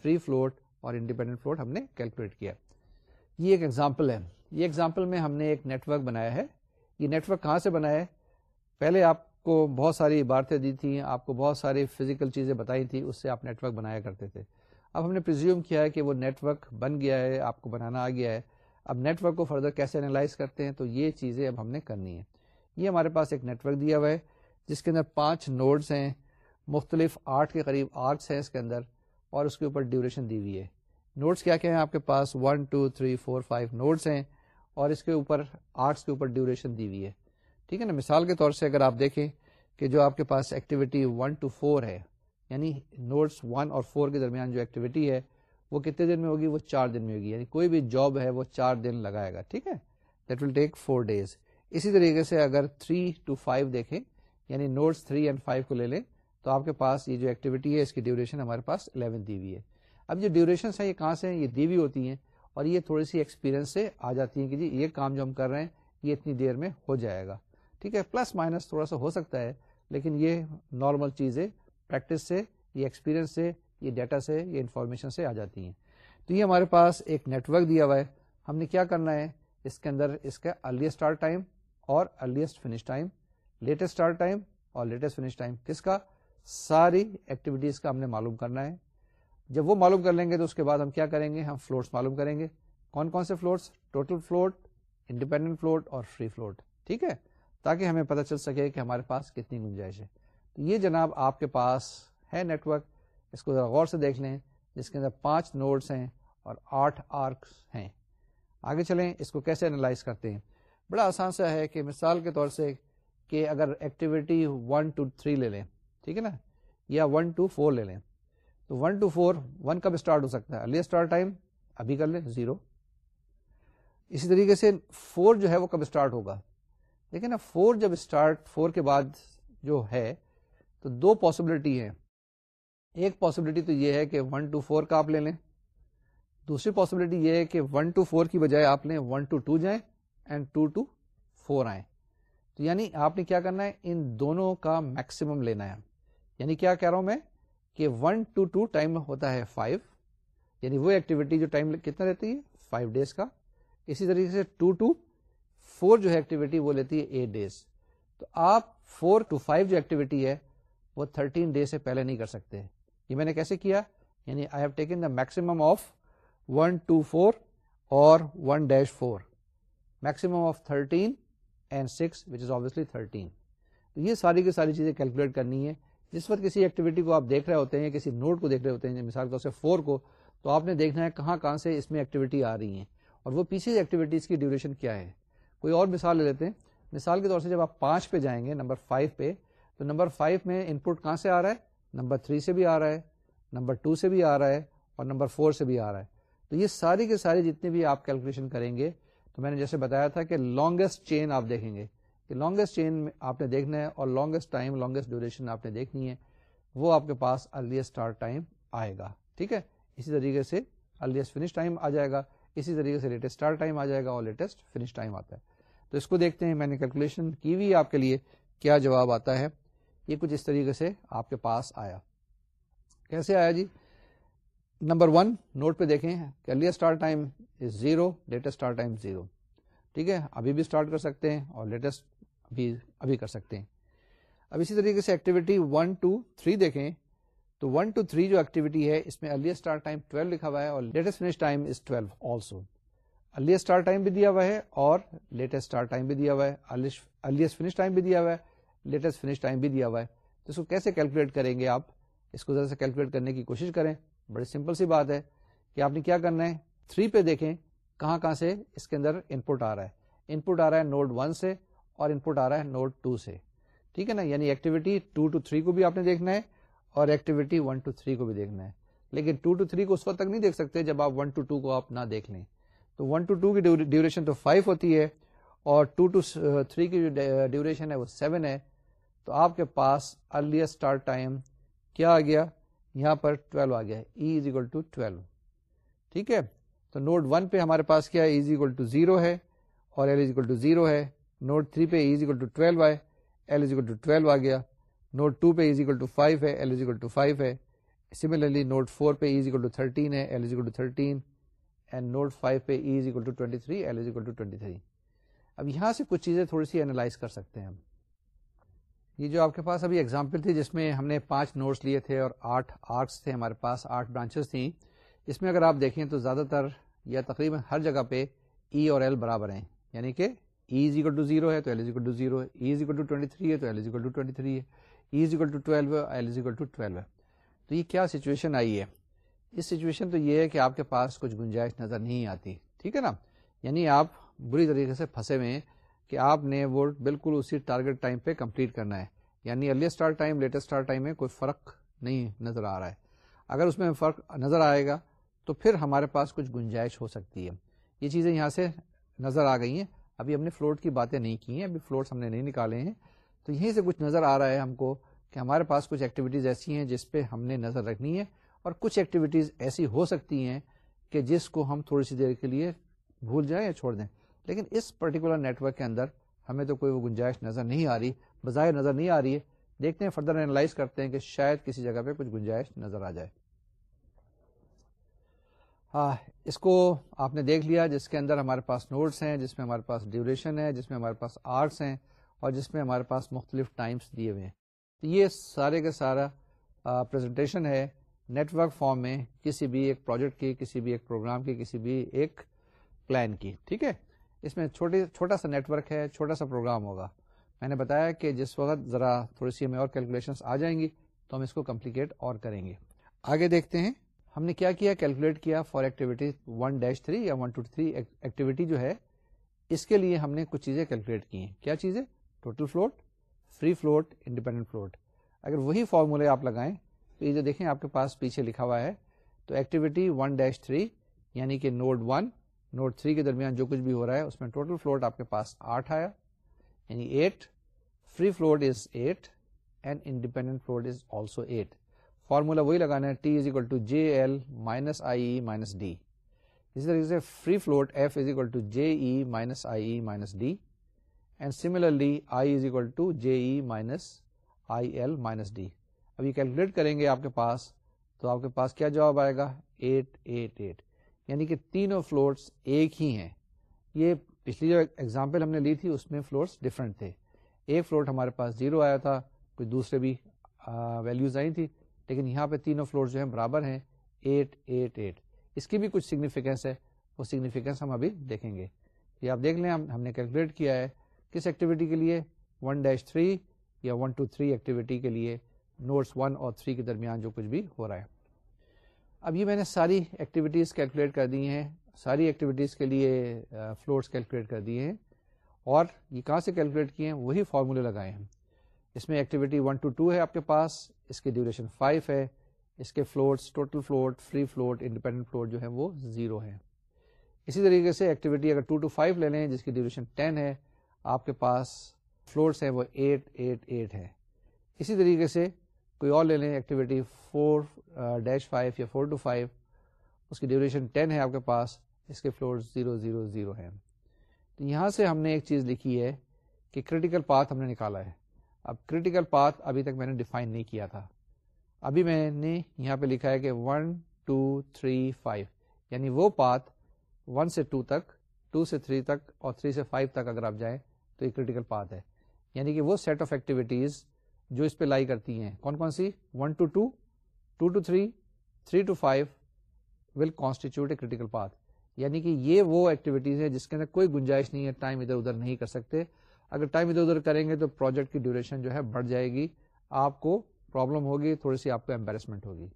S1: فری فلوٹ اور انڈیپینڈنٹ فلوٹ ہم نے کیلکولیٹ کیا۔ یہ ایک ایگزامپل ہے۔ یہ ایگزامپل میں ہم نے ایک نیٹورک بنایا ہے۔ یہ نیٹورک کہاں سے بنایا ہے؟ پہلے آپ کو بہت ساری عبارتیں دی تھیں، آپ کو بہت ساری فزیکل چیزیں بتائی تھیں، اس سے آپ نیٹورک بنایا کرتے تھے۔ اب ہم نے پرزیوم کیا ہے کہ وہ نیٹورک بن گیا ہے، آپ کو بنانا آ گیا ہے۔ اب نیٹورک کو فردر کیسے انالائز کرتے ہیں؟ تو یہ چیزیں اب ہم نے کرنی ہے یہ ہمارے پاس ایک نیٹورک دیا ہوا ہے، جس کے اندر پانچ نوڈز ہیں۔ مختلف آٹھ کے قریب آرٹس ہیں اس کے اندر، اور اس کے اوپر ڈیوریشن دی ہوئی ہے۔ نوٹس کیا کیا ہیں آپ کے پاس؟ One two three four five notes ہیں۔ اور اس کے اوپر آرٹس کے اوپر ڈیوریشن دی ہوئی ہے۔ ٹھیک ہے نا؟ مثال کے طور سے اگر آپ دیکھیں کہ جو آپ کے پاس ایکٹیویٹی ون ٹو فور ہے یعنی نوٹس ون اور فور کے درمیان جو ایکٹیویٹی ہے، وہ کتنے دن میں ہوگی؟ وہ چار دن میں ہوگی۔ یعنی کوئی بھی جاب ہے، وہ چار دن لگائے گا۔ ٹھیک ہے؟ That will take four days اسی طریقے سے اگر تھری ٹو فائیو دیکھیں یعنی نوٹس تھری اینڈ فائیو کو لے لیں، تو آپ کے پاس یہ جو ایکٹیویٹی ہے، اس کی ڈیوریشن ہمارے پاس الیون دی ہوئی ہے۔ اب جو ڈیوریشن ہے یہ کہاں سے ہیں؟ یہ دی ہوئی ہوتی ہیں۔ اور یہ تھوڑی سی ایکسپیرینس سے آ جاتی ہیں کہ جی یہ کام جو ہم کر رہے ہیں، یہ اتنی دیر میں ہو جائے گا۔ ٹھیک ہے پلس مائنس تھوڑا سا ہو سکتا ہے، لیکن یہ نارمل چیزیں پریکٹس سے، یہ ایکسپیرینس سے، یہ ڈیٹا سے، یہ انفارمیشن سے آ جاتی ہیں۔ تو یہ ہمارے پاس ایک نیٹورک دیا ہوا ہے۔ ہم نے کیا کرنا ہے؟ اس کے اندر اس کا ارلیسٹ اسٹارٹ ٹائم اور earliest finish time latest start time اور لیٹسٹ فنش ٹائم کس کا؟ ساری ایکٹیویٹیز کا ہم نے معلوم کرنا ہے۔ جب وہ معلوم کر لیں گے تو اس کے بعد ہم کیا کریں گے؟ ہم فلوٹس معلوم کریں گے۔ کون کون سے floats total float independent float اور فری فلوٹ ٹھیک ہے؟ تاکہ ہمیں پتہ چل سکے کہ ہمارے پاس کتنی گنجائش ہے۔ تو یہ جناب آپ کے پاس ہے نیٹورک اس کو ذرا غور سے دیکھ لیں۔ جس کے اندر پانچ نوڈس ہیں اور آٹھ آرکس ہیں۔ آگے چلیں، اس کو کیسے انالائز کرتے ہیں؟ بڑا آسان سا ہے کہ مثال کے طور سے کہ اگر ایکٹیویٹی ون ٹو تھری لے لیں، ٹھیک ہے نا؟ یا ون ٹو فور لے لیں۔ تو ون ٹو فور ون کب اسٹارٹ ہو سکتا ہے؟ ارلی اسٹارٹ ٹائم ابھی کر لیں زیرو اسی طریقے سے فور جو ہے وہ کب اسٹارٹ ہوگا؟ دیکھیں نا فور جب اسٹارٹ فور کے بعد جو ہے، تو دو پاسبلٹی ہے ایک پاسبلٹی تو یہ ہے کہ ون ٹو فور کا آپ لے لیں۔ دوسری پاسبلٹی یہ ہے کہ ون ٹو فور کی بجائے آپ لیں، ون ٹو ٹو جائیں اینڈ ٹو ٹو فور آئیں۔ تو یعنی آپ نے کیا کرنا ہے؟ ان دونوں کا میکسیمم لینا ہے۔ یعنی کیا کہہ رہا ہوں میں؟ کہ ون ٹو ٹو ٹائم ہوتا ہے فائیو یعنی وہ ایکٹیویٹی جو ٹائم کتنا رہتی ہے؟ فائیو ڈیز کا۔ اسی طریقے سے ٹو ٹو فور جو ہے ایکٹیویٹی وہ لیتی ہے ایٹ ڈیز تو آپ فور ٹو فائیو جو ایکٹیویٹی ہے، وہ تھرٹین ڈیز سے پہلے نہیں کر سکتے۔ یہ میں نے کیسے کیا؟ یعنی I have taken the maximum of one two four اور one dash four maximum of thirteen and six which is obviously thirteen یہ ساری کی ساری چیزیں کیلکولیٹ کرنی ہے جس وقت کسی ایکٹیویٹی کو آپ دیکھ رہے ہوتے ہیں کسی نوٹ کو دیکھ رہے ہوتے ہیں مثال کے طور سے فور کو، تو آپ نے دیکھنا ہے کہاں کہاں سے اس میں ایکٹیویٹی آ رہی ہیں۔ اور وہ پیچھے ایکٹیویٹیز کی ڈیوریشن کیا ہے؟ کوئی اور مثال لے لیتے ہیں۔ مثال کے طور سے جب آپ پانچ پہ جائیں گے نمبر فائیو پہ، تو نمبر فائیو میں ان پٹ کہاں سے آ رہا ہے؟ نمبر تھری سے بھی آ رہا ہے نمبر ٹو سے بھی آ رہا ہے، اور نمبر فور سے بھی آ رہا ہے۔ تو یہ ساری کے ساری جتنے بھی آپ کیلکولیشن کریں گے، تو میں نے جیسے بتایا تھا کہ لانگیسٹ چین آپ دیکھیں گے۔ کہ لانگیسٹ چین آپ نے دیکھنا ہے اور لانگیسٹ ٹائم لانگیسٹ ڈیوریشن آپ نے دیکھنی ہے، وہ آپ کے پاس ارلیسٹ اسٹارٹ ٹائم آئے گا، ٹھیک ہے؟ اسی طریقے سے ارلیسٹ فنش ٹائم آ جائے گا، اسی طریقے سے لیٹسٹ اسٹارٹ ٹائم آ جائے گا اور لیٹسٹ فنش ٹائم آتا ہے۔ تو اس کو دیکھتے ہیں، میں نے کیلکولیشن کی ہوئی آپ کے لیے، کیا جواب آتا ہے؟ یہ کچھ اس طریقے سے آپ کے پاس آیا۔ کیسے آیا جی؟ نمبر ون، نوٹ پہ دیکھیں کہ earliest start time is zero latest start time zero ٹھیک ہے؟ ابھی بھی اسٹارٹ کر سکتے ہیں اور لیٹسٹ بھی ابھی کر سکتے ہیں۔ اب اسی طریقے سے ایکٹیویٹی ون ٹو تھری دیکھیں۔ تو ون ٹو تھری جو ایکٹیویٹی ہے، اس میں ارلیسٹ اسٹارٹ ٹائم ٹویلو لکھا ہوا ہے اور latest finish time is twelve also earliest start time بھی دیا ہوا ہے اور لیٹسٹ اسٹارٹ ٹائم بھی دیا ہوا ہے۔ ارلیسٹ فنش ٹائم بھی دیا ہوا ہے لیٹسٹ فنش ٹائم بھی دیا ہوا ہے۔ تو اس کو کیسے کیلکولیٹ کریں گے آپ؟ اس کو ذرا سے کیلکولیٹ کرنے کی کوشش کریں۔ بڑی سمپل سی بات ہے کہ آپ نے کیا کرنا ہے۔ تھری پہ دیکھیں کہاں کہاں سے اس کے اندر ان پٹ آ رہا ہے۔ ان پٹ آ رہا ہے نوڈ ون سے۔ اور ان پٹ آ رہا ہے نوڈ ٹو سے۔ ٹھیک ہے نا؟ یعنی ایکٹیویٹی ٹو ٹو تھری کو بھی آپ نے دیکھنا ہے اور ایکٹیویٹی ون ٹو تھری کو بھی دیکھنا ہے۔ لیکن ٹو ٹو تھری کو اس وقت تک نہیں دیکھ سکتے جب آپ ون ٹو ٹو کو آپ نہ دیکھ لیں۔ تو ون ٹو ٹو کی ڈیوریشن تو فائیو ہوتی ہے اور ٹو ٹو تھری کی جو ڈیوریشن ہے وہ سیون ہے۔ تو آپ کے پاس ارلیسٹ اسٹارٹ ٹائم کیا آ گیا؟ یہاں پر ٹویلو آ گیا E is equal to twelve ٹھیک ہے؟ تو نوٹ ون پہ ہمارے پاس کیا ہے؟ از اکول ٹو زیرو ہے اور L is equal to zero ہے۔ نوٹ تھری پہ E is equal to twelve آئے L is equal to twelve آ گیا نوٹ ٹو پہ E is equal to five ہے L is equal to five ہے similarly note four پہ E is equal to thirteen ہے L is equal to thirteen and note five پہ E is equal to twenty three L is equal to twenty three اب یہاں سے کچھ چیزیں تھوڑی سی اینالائز کر سکتے ہیں ہم یہ جو آپ کے پاس ابھی ایگزامپل تھی جس میں ہم نے پانچ نوٹس لیے تھے اور آٹھ آرٹس تھے ہمارے پاس آٹھ برانچز تھیں اس میں اگر آپ دیکھیں تو زیادہ تر یا تقریباً ہر جگہ پہ ای اور ایل برابر ہیں یعنی کہ E is equal to zero ہے تو L is equal to zero ہے E is equal to twenty three ہے تو L is equal to twenty three ہے E is equal to twelve ہے L is equal to twelve ہے تو یہ کیا سچویشن آئی ہے؟ اس سچویشن تو یہ ہے کہ آپ کے پاس کچھ گنجائش نظر نہیں آتی، ٹھیک ہے نا؟ یعنی آپ بری طریقے سے پھنسے ہوئے ہیں کہ آپ نے وہ بالکل اسی ٹارگیٹ ٹائم پہ کمپلیٹ کرنا ہے۔ یعنی early start time latest start time میں کوئی فرق نہیں نظر آ رہا ہے۔ اگر اس میں فرق نظر آئے گا تو پھر ہمارے پاس کچھ گنجائش ہو سکتی ہے۔ یہ چیزیں یہاں سے نظر آ گئی ہیں۔ ابھی ہم نے فلوٹ کی باتیں نہیں کی ہیں، ابھی فلوٹس ہم نے نہیں نکالے ہیں۔ تو یہیں سے کچھ نظر آ رہا ہے ہم کو کہ ہمارے پاس کچھ ایکٹیویٹیز ایسی ہیں جس پہ ہم نے نظر رکھنی ہے اور کچھ ایکٹیویٹیز ایسی ہو سکتی ہیں کہ جس کو ہم تھوڑی سی دیر کے لیے بھول جائیں یا چھوڑ دیں۔ لیکن اس پرٹیکولر نیٹورک کے اندر ہمیں تو کوئی وہ گنجائش نظر نہیں آ رہی، بظاہر نظر نہیں آ رہی ہے۔ دیکھتے ہیں فردر اینالائز کرتے ہیں کہ شاید کسی جگہ پہ کچھ گنجائش نظر آ جائے۔ ہاں، اس کو آپ نے دیکھ لیا، جس کے اندر ہمارے پاس نوٹس ہیں، جس میں ہمارے پاس ڈیوریشن ہے، جس میں ہمارے پاس آرٹس ہیں، اور جس میں ہمارے پاس مختلف ٹائمس دیے ہوئے ہیں۔ تو یہ سارے کا سارا پریزنٹیشن ہے نیٹ ورک فارم میں، کسی بھی ایک پروجیکٹ کی، کسی بھی ایک پروگرام کی، کسی بھی ایک پلان کی۔ ٹھیک ہے؟ اس میں چھوٹی، چھوٹا سا نیٹ ورک ہے، چھوٹا سا پروگرام ہوگا۔ میں نے بتایا کہ جس وقت ذرا تھوڑی سی ہمیں اور کیلکولیشن آ جائیں گی، تو ہم اس کو کمپلیکیٹ اور کریں گے۔ آگے دیکھتے ہیں۔ ہم نے کیا کیا؟ کیلکولیٹ کیا for activity one dash three یا ون ٹو تھری ایکٹیویٹی جو ہے، اس کے لیے ہم نے کچھ چیزیں کیلکولیٹ کی ہیں۔ کیا چیزیں؟ Total float free float independent float اگر وہی فارمولے آپ لگائیں، تو یہ جو دیکھیں آپ کے پاس پیچھے لکھا ہوا ہے، تو ایکٹیویٹی ون ڈیش تھری یعنی کہ نوڈ ون نوڈ تھری کے درمیان جو کچھ بھی ہو رہا ہے، اس میں ٹوٹل فلوٹ آپ کے پاس آٹھ آیا یعنی eight free float is eight and independent float is also eight formula وہی لگانا ہے T is equal to J L minus I E minus D اسی طریقے سے free float F is equal to J E minus I E minus D and similarly I is equal to J E minus I L minus D اب یہ calculate کریں گے آپ کے پاس تو آپ کے پاس کیا جواب آئے گا؟ ایٹ ایٹ ایٹ یعنی کہ تینوں فلورس ایک ہی ہیں. یہ پچھلی جو ایگزامپل ہم نے لی تھی، اس میں فلورس ڈفرنٹ تھے. ایک فلوٹ ہمارے پاس زیرو آیا تھا کچھ دوسرے بھی ویلوز آئی تھی لیکن یہاں پہ تینوں فلور جو ہیں برابر ہیں ایٹ ایٹ ایٹ اس کی بھی کچھ سگنیفیکینس ہے، وہ سگنیفیکینس ہم ابھی دیکھیں گے۔ یہ آپ دیکھ لیں، ہم نے کیلکولیٹ کیا ہے کس ایکٹیویٹی کے لیے؟ ون ڈیش تھری یا ون ٹو تھری ایکٹیویٹی کے لیے نوٹس ون اور تھری کے درمیان جو کچھ بھی ہو رہا ہے۔ اب یہ میں نے ساری ایکٹیویٹیز کیلکولیٹ کر دی ہیں، ساری ایکٹیویٹیز کے لیے فلورس کیلکولیٹ کر دیے ہیں اور یہ کہاں سے کیلکولیٹ کیے ہیں؟ وہی فارمولے لگائے ہیں۔ اس میں ایکٹیویٹی ون ٹو ٹو ہے آپ کے پاس اس کی ڈیوریشن فائیو ہے، اس کے floats total float free float independent float جو ہے وہ زیرو ہے اسی طریقے سے ایکٹیویٹی اگر ٹو ٹو فائیو لے لیں، جس کی ڈیوریشن ٹین ہے، آپ کے پاس فلوٹس ہیں، وہ ایٹ ایٹ ایٹ ہے اسی طریقے سے کوئی اور لے لیں ایکٹیویٹی فور ڈیش فائیو یا فور ٹو فائیو اس کی ڈیوریشن ٹین ہے آپ کے پاس، اس کے فلور زیرو زیرو زیرو ہے تو یہاں سے ہم نے ایک چیز لکھی ہے کہ کریٹیکل پاتھ ہم نے نکالا ہے۔ اب کریٹیکل پاتھ ابھی تک میں نے ڈیفائن نہیں کیا تھا۔ ابھی میں نے یہاں پہ لکھا ہے کہ ون ٹو تھری فائیو یعنی وہ پاتھ ون سے ٹو تک ٹو سے تھری تک اور تھری سے فائیو تک اگر آپ جائیں تو یہ کریٹیکل پاتھ ہے۔ یعنی کہ وہ سیٹ آف ایکٹیویٹیز جو اس پہ لائی کرتی ہیں، کون کون سی؟ One two two two two three three two five will constitute a critical path یعنی کہ یہ وہ ایکٹیویٹیز ہیں جس کے اندر کوئی گنجائش نہیں ہے ٹائم ادھر ادھر نہیں کر سکتے۔ اگر ٹائم ادھر ادھر کریں گے تو پروجیکٹ کی ڈیوریشن جو ہے بڑھ جائے گی، آپ کو پرابلم ہوگی، تھوڑی سی آپ کو امبیرسمنٹ ہوگی۔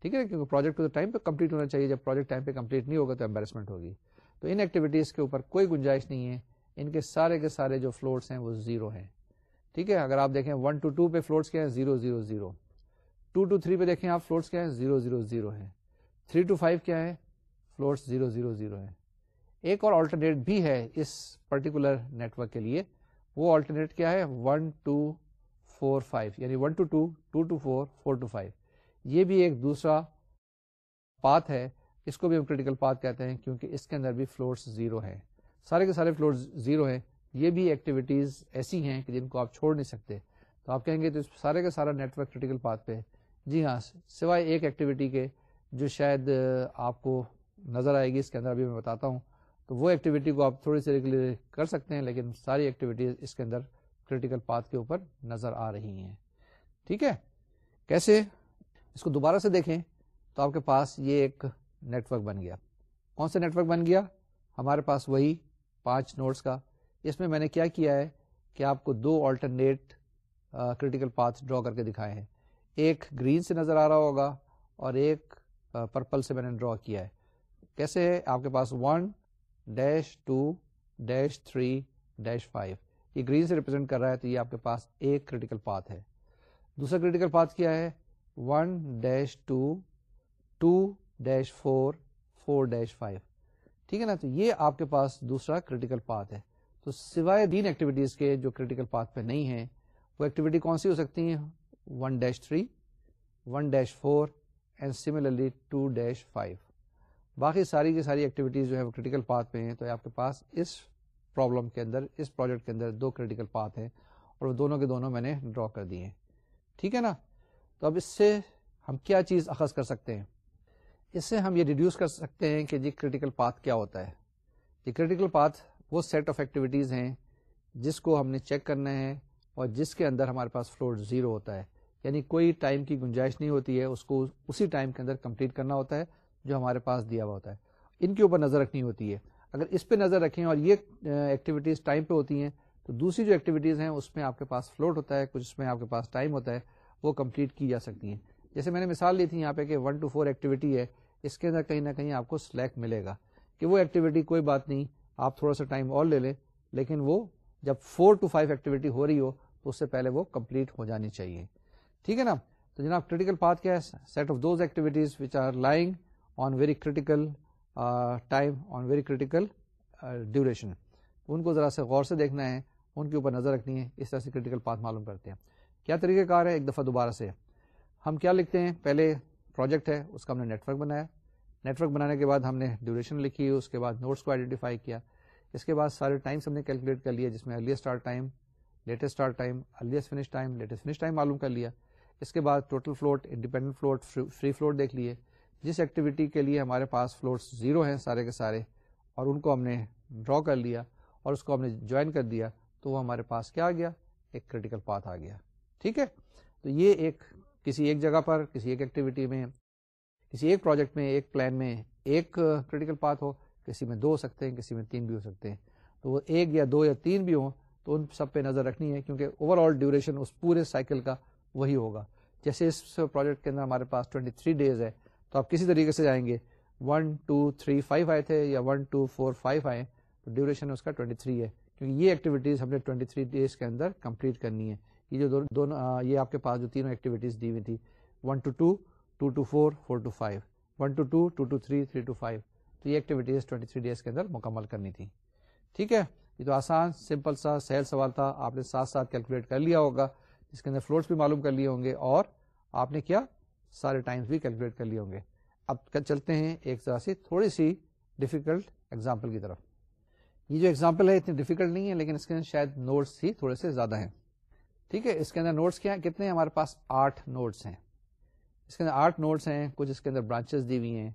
S1: ٹھیک ہے، کیونکہ پروجیکٹ ٹائم پہ کمپلیٹ ہونا چاہیے، جب پروجیکٹ ٹائم پہ کمپلیٹ نہیں ہوگا تو امبیرسمنٹ ہوگی۔ تو ان ایکٹیویٹیز کے اوپر کوئی گنجائش نہیں ہے۔ ان کے سارے کے سارے جو فلورس ہیں وہ زیرو ہیں۔ ٹھیک ہے، اگر آپ دیکھیں ون ٹو ٹو پہ فلورس کیا ہے zero zero zero two two three پہ دیکھیں آپ فلورس کیا ہے زیرو زیرو زیرو ہے تھری ٹو فائیو کیا ہے فلورس زیرو زیرو زیرو ہے ایک اور آلٹرنیٹ بھی ہے اس پرٹیکولر نیٹورک کے لیے۔ وہ آلٹرنیٹ کیا ہے؟ ون ٹو فور فائیو یعنی one two two two two four four two five یہ بھی ایک دوسرا پاتھ ہے، اس کو بھی ہم کریٹیکل پاتھ کہتے ہیں کیونکہ اس کے اندر بھی فلورس زیرو ہے سارے کے سارے فلور زیرو ہیں۔ یہ بھی ایکٹیویٹیز ایسی ہیں کہ جن کو آپ چھوڑ نہیں سکتے۔ تو آپ کہیں گے تو سارے کا سارا نیٹورک کریٹیکل پاتھ پہ جی ہاں سوائے ایک ایکٹیویٹی کے جو شاید آپ کو نظر آئے گی، اس کے اندر ابھی میں بتاتا ہوں۔ تو وہ ایکٹیویٹی کو آپ تھوڑی سی کر سکتے ہیں، لیکن ساری ایکٹیویٹیز اس کے اندر کریٹیکل پاتھ کے اوپر نظر آ رہی ہیں۔ ٹھیک ہے؟ کیسے؟ اس کو دوبارہ سے دیکھیں تو آپ کے پاس یہ ایک نیٹورک بن گیا۔ کون سا نیٹورک بن گیا؟ ہمارے پاس وہی پانچ نوٹس کا۔ اس میں میں نے کیا کیا ہے کہ آپ کو دو آلٹرنیٹ کریٹیکل پاتھ ڈرا کر کے دکھائے ہیں۔ ایک گرین سے نظر آ رہا ہوگا اور ایک پرپل سے میں نے ڈرا کیا ہے۔ کیسے؟ ہے آپ کے پاس one dash two dash three dash five یہ گرین سے ریپرزینٹ کر رہا ہے تو یہ آپ کے پاس ایک کریٹیکل پاتھ ہے۔ دوسرا کریٹیکل پاتھ کیا ہے؟ One dash two two dash four four dash five ٹھیک ہے نا؟ تو یہ آپ کے پاس دوسرا کریٹیکل پاتھ ہے۔ تو سوائے تین ایکٹیویٹیز کے جو کریٹیکل پاتھ پہ نہیں ہے وہ ایکٹیویٹی کون سی ہو سکتی ہیں؟ One dash three one dash four and similarly two dash five باقی ساری کی ساری ایکٹیویٹیز جو ہے وہ کریٹیکل پاتھ پہ ہیں، تو آپ کے پاس اس پرابلم کے اندر، اس پروجیکٹ کے اندر دو کریٹیکل پاتھ ہیں اور وہ دونوں کے دونوں میں نے ڈرا کر دیے ٹھیک ہے نا؟ تو اب اس سے ہم کیا چیز اخذ کر سکتے ہیں؟ اس سے ہم یہ ریڈیوس کر سکتے ہیں کہ جی کریٹیکل پاتھ کیا ہوتا ہے۔ یہ کریٹیکل پاتھ وہ سیٹ آف ایکٹیویٹیز ہیں جس کو ہم نے چیک کرنا ہے اور جس کے اندر ہمارے پاس فلوٹ زیرو ہوتا ہے۔ یعنی کوئی ٹائم کی گنجائش نہیں ہوتی ہے، اس کو اسی ٹائم کے اندر کمپلیٹ کرنا ہوتا ہے۔ جو ہمارے پاس دیا ہوا ہوتا ہے۔ ان کے اوپر نظر رکھنی ہوتی ہے۔ اگر اس پہ نظر رکھیں اور یہ ایکٹیویٹیز ٹائم پہ ہوتی ہیں، تو دوسری جو ایکٹیویٹیز ہیں، اس میں آپ کے پاس فلوٹ ہوتا ہے، کچھ اس میں آپ کے پاس ٹائم ہوتا ہے، وہ کمپلیٹ کی جا سکتی ہیں۔ جیسے میں نے مثال لی تھی یہاں پہ کہ ون ٹو فور ایکٹیویٹی ہے، اس کے اندر کہیں نہ کہیں آپ کو سلیک ملے گا۔ کہ وہ ایکٹیویٹی کوئی بات نہیں، آپ تھوڑا سا ٹائم اور لے لیں، لیکن وہ جب فور ٹو فائیو ایکٹیویٹی ہو رہی ہو، تو اس سے پہلے وہ کمپلیٹ ہو جانی چاہیے۔ ٹھیک ہے نا؟ تو جناب کریٹیکل پاتھ کیا ہے؟ Set of those activities which are lying on very critical time on very critical duration ان کو ذرا سے غور سے دیکھنا ہے، ان کے اوپر نظر رکھنی ہے، اس طرح سے کریٹیکل پاتھ معلوم کرتے ہیں۔ کیا طریقہ کار ہے؟ ایک دفعہ دوبارہ سے۔ ہم کیا لکھتے ہیں؟ پہلے پروجیکٹ ہے، اس کا ہم نے نیٹورک بنایا۔ نیٹورک بنانے کے بعد ہم نے ڈیوریشن لکھی، اس کے بعد نوٹس کو آئیڈینٹیفائی کیا۔ اس کے بعد سارے ٹائمس ہم نے کیلکولیٹ کر لیا، جس میں earliest start time latest start time earliest finish time latest finish time معلوم کر لیا۔ اس کے بعد total float independent float free float دیکھ لیے۔ جس ایکٹیویٹی کے لیے ہمارے پاس فلوٹس زیرو ہیں سارے کے سارے، اور ان کو ہم نے ڈرا کر لیا اور اس کو ہم نے جوائن کر دیا، تو وہ ہمارے پاس کیا آ گیا؟ ایک کریٹیکل پاتھ آ گیا۔ ٹھیک ہے؟ تو یہ ایک کسی ایک جگہ پر، کسی ایک ایکٹیویٹی میں، کسی ایک پروجیکٹ میں، ایک پلان میں ایک کریٹیکل پاتھ ہو، کسی میں دو ہو سکتے ہیں، کسی میں تین بھی ہو سکتے ہیں۔ تو وہ ایک یا دو یا تین بھی ہوں، تو ان سب پہ نظر رکھنی ہے، کیونکہ اوور آل ڈیوریشن اس پورے سائیکل کا وہی ہوگا۔ جیسے اس پروجیکٹ کے اندر ہمارے پاس 23 ڈیز ہے تو آپ کسی طریقے سے جائیں گے۔ 1 2 3 5 آئے تھے یا 1 2 4 5 آئے، تو ڈیوریشن اس کا 23 ہے۔ کیونکہ یہ ایکٹیویٹیز ہم نے 23 ڈیز کے اندر کمپلیٹ کرنی ہے۔ یہ جو دونوں یہ آپ کے پاس جو تینوں ایکٹیویٹیز دی ہوئی تھی۔ 1 to 2 2 to 4 4 to 5 1 to 2 2 to 3 3 to 5 تو یہ ایکٹیویٹیز 23 ڈیز کے اندر مکمل کرنی تھی۔ ٹھیک ہے؟ یہ تو آسان سمپل سا، سہل سوال تھا۔ آپ نے ساتھ ساتھ کیلکولیٹ کر لیا ہوگا اس کے اندر فلوٹس بھی معلوم کر لیے ہوں گے۔ اور آپ نے کیا؟ سارے ٹائمس بھی کیلکولیٹ کر لیے ہوں گے۔ اب چلتے ہیں ایک طرح سے تھوڑی سی ڈیفیکلٹ ایگزامپل کی طرف۔ یہ جو ایگزامپل ہے اتنی ڈیفیکلٹ نہیں ہے، لیکن اس کے اندر شاید نوٹس ہی تھوڑے سے زیادہ ہیں۔ ٹھیک ہے، اس کے اندر نوٹس کیا ہیں؟ کتنے ہمارے پاس آٹھ نوٹس ہیں۔ اس کے اندر آٹھ نوٹس ہیں، کچھ اس کے اندر برانچز دی ہوئی ہیں۔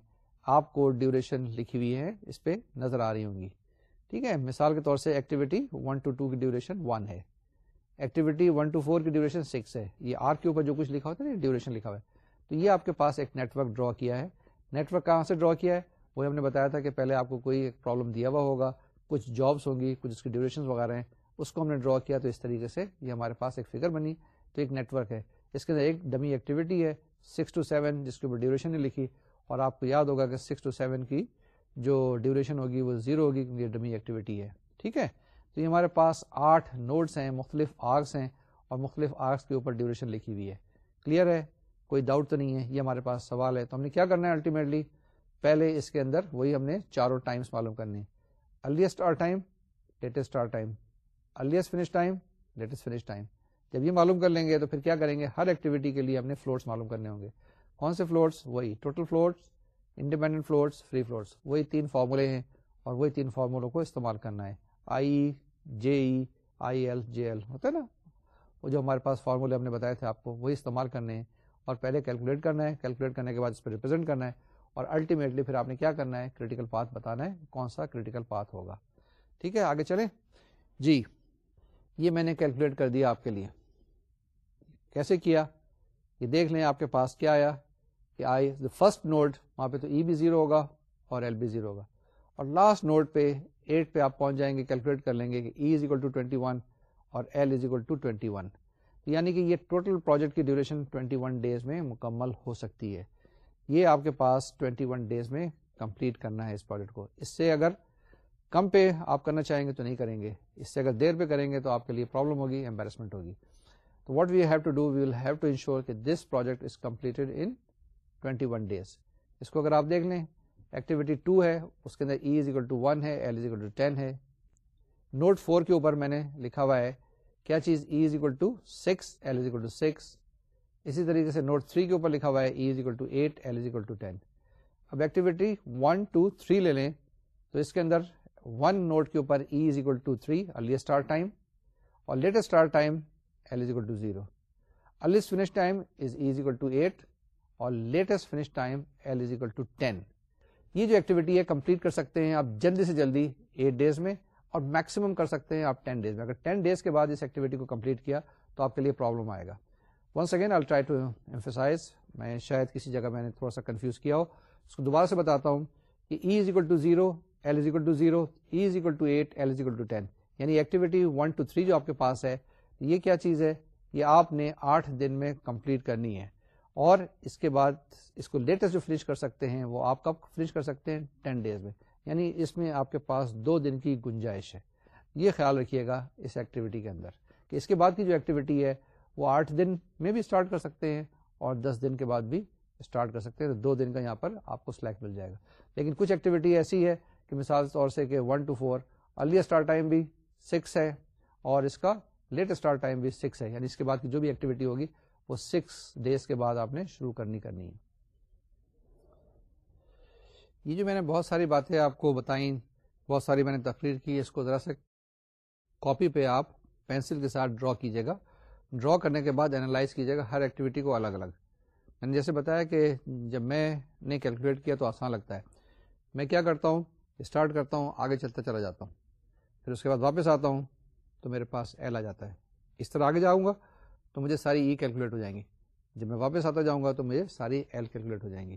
S1: آپ کو ڈیوریشن لکھی ہوئی ہے، اس پہ نظر آ رہی ہوں گی۔ ٹھیک ہے، مثال کے طور سے ایکٹیویٹی ون ٹو ٹو کی ڈیوریشن ون ہے۔ ایکٹیویٹی ون ٹو فور کی ڈیوریشن سکس ہے۔ یہ آر کے اوپر جو کچھ لکھا ہوتا ہے نا ڈیوریشن لکھا ہوا ہے۔ تو یہ آپ کے پاس ایک نیٹ ورک ڈرا کیا ہے۔ نیٹ ورک کہاں سے ڈرا کیا ہے؟ وہ ہم نے بتایا تھا کہ پہلے آپ کو کوئی ایک پرابلم دیا ہوا ہوگا، کچھ جابس ہوں گی، کچھ اس کی ڈیوریشن وغیرہ ہیں، اس کو ہم نے ڈرا کیا تو اس طریقے سے یہ ہمارے پاس ایک فگر بنی۔ تو ایک نیٹ ورک ہے۔ اس کے اندر ایک ڈمی ایکٹیویٹی ہے سکس ٹو سیون جس کے اوپر ڈیوریشن نہیں لکھی۔ اور آپ کو یاد ہوگا کہ سکس ٹو سیون کی جو ڈیوریشن ہوگی وہ زیرو ہوگی کیونکہ ڈمی ایکٹیویٹی ہے۔ ٹھیک ہے؟ تو یہ ہمارے پاس آٹھ نوٹس ہیں، مختلف آرکس ہیں اور مختلف آرکس کے اوپر ڈیوریشن لکھی ہوئی ہے۔ کلیئر ہے؟ کوئی ڈاؤٹ تو نہیں ہے، یہ ہمارے پاس سوال ہے۔ تو ہم نے کیا کرنا ہے الٹیمیٹلی پہلے اس کے اندر وہی ہم نے چاروں ٹائمس معلوم کرنے earliest are time latest are time earliest finish time latest finish time جب یہ معلوم کر لیں گے تو پھر کیا کریں گے؟ ہر ایکٹیویٹی کے لیے ہم نے فلوٹس معلوم کرنے ہوں گے۔ کون سے فلوٹس وہی total floats independent floats free floats وہی تین فارمولے ہیں اور وہی تین فارمولوں کو استعمال کرنا ہے۔ آئی جے ای آئی ایل جے ایل ہوتا ہے نا؟ وہ جو ہمارے پاس فارمولے ہم نے بتایا تھے، آپ کو وہی استعمال کرنے ہیں۔ اور پہلے کیلکولیٹ کرنا ہے، کیلکولیٹ کرنے کے بعد اس پہ ریپرزینٹ کرنا ہے اور الٹیمیٹلی پھر آپ نے کیا کرنا ہے؟ کریٹیکل پاتھ بتانا ہے، کون سا کریٹیکل پاتھ ہوگا۔ ٹھیک ہے، آگے چلیں۔ جی یہ میں نے کیلکولیٹ کر دیا آپ کے لیے۔ کیسے کیا؟ یہ دیکھ لیں آپ کے پاس کیا آیا کہ آئی دا فرسٹ نوڈ وہاں پہ تو ای بھی زیرو ہوگا اور ایل بھی زیرو ہوگا۔ اور لاسٹ نوڈ پہ ایٹ پہ آپ پہنچ جائیں گے، کیلکولیٹ کر لیں گے کہ E is equal to twenty one اور L is equal to twenty one یعنی کہ یہ ٹوٹل پروجیکٹ کی ڈیوریشن 21 ڈیز میں مکمل ہو سکتی ہے۔ یہ آپ کے پاس 21 ڈیز میں کمپلیٹ کرنا ہے اس پروجیکٹ کو۔ اس سے اگر کم پہ آپ کرنا چاہیں گے تو نہیں کریں گے۔ اس سے اگر دیر پہ کریں گے تو آپ کے لیے پرابلم ہوگی امبیرسمنٹ ہوگی۔ تو what we have to do we will have to ensure کہ this project is completed in 21 days. اس کو اگر آپ دیکھ لیں ایکٹیویٹی 2 ہے، اس کے اندر E is equal to one ہے L is equal to ten ہے۔ نوٹ فور کے اوپر میں نے لکھا ہوا ہے کیا چیز E is equal to six L is equal to six اسی طریقے سے نوٹ تھری کے اوپر لکھا ہوا ہے E is equal to eight L is equal to ten اب ایکٹیویٹی ون ٹو تھری لے لیں تو اس کے اندر ون نوٹ کے اوپر E is equal to three early start time اور latest start time L is equal to zero earliest finish time is E is equal to eight اور latest finish time L is equal to ten یہ جو activity ہے complete کر سکتے ہیں آپ جلدی سے جلدی ایٹ ڈیز میں. اور میکسیمم کر سکتے ہیں آپ ٹین ڈیز میں۔ اگر ٹین ڈیز کے بعد اس ایکٹیویٹی کو کمپلیٹ کیا تو آپ کے لیے پرابلم آئے گا۔ Once again I try to emphasise میں شاید کسی جگہ میں نے تھوڑا سا کنفیوز کیا ہو۔ اس کو دوبارہ سے بتاتا ہوں کہ E is equal to zero L is equal to zero E is equal to eight L is equal to ten یعنی ایکٹیویٹی ون ٹو تھری جو آپ کے پاس ہے، یہ کیا چیز ہے؟ یہ آپ نے آٹھ دن میں کمپلیٹ کرنی ہے۔ اور اس کے بعد اس کو لیٹسٹ جو فنش کر سکتے ہیں، وہ آپ کب فنش کر سکتے ہیں؟ ٹین ڈیز میں۔ یعنی اس میں آپ کے پاس دو دن کی گنجائش ہے۔ یہ خیال رکھیے گا اس ایکٹیویٹی کے اندر کہ اس کے بعد کی جو ایکٹیویٹی ہے، وہ آٹھ دن میں بھی اسٹارٹ کر سکتے ہیں اور دس دن کے بعد بھی اسٹارٹ کر سکتے ہیں۔ تو دو دن کا یہاں پر آپ کو سلیکٹ مل جائے گا۔ لیکن کچھ ایکٹیویٹی ایسی ہے کہ مثال طور سے کہ one to four early start time بھی سکس ہے اور اس کا لیٹ اسٹارٹ ٹائم بھی سکس ہے۔ یعنی اس کے بعد کی جو بھی ایکٹیویٹی ہوگی، وہ سکس ڈیز کے بعد آپ نے شروع کرنی کرنی ہے۔ یہ جو میں نے بہت ساری باتیں آپ کو بتائیں، بہت ساری میں نے تقریر کی، اس کو ذرا سے کاپی پہ آپ پینسل کے ساتھ ڈرا کیجیے گا۔ ڈرا کرنے کے بعد اینالائز کیجیے گا ہر ایکٹیویٹی کو الگ الگ۔ میں نے جیسے بتایا کہ جب میں نے کیلکولیٹ کیا تو آسان لگتا ہے۔ میں کیا کرتا ہوں؟ اسٹارٹ کرتا ہوں، آگے چلتا چلا جاتا ہوں۔ پھر اس کے بعد واپس آتا ہوں تو میرے پاس ایل آ جاتا ہے۔ اس طرح آگے جاؤں گا تو مجھے ساری ای کیلکولیٹ ہو جائیں گی۔ جب میں واپس آتا جاؤں گا تو مجھے ساری ایل کیلکولیٹ ہو جائیں گی۔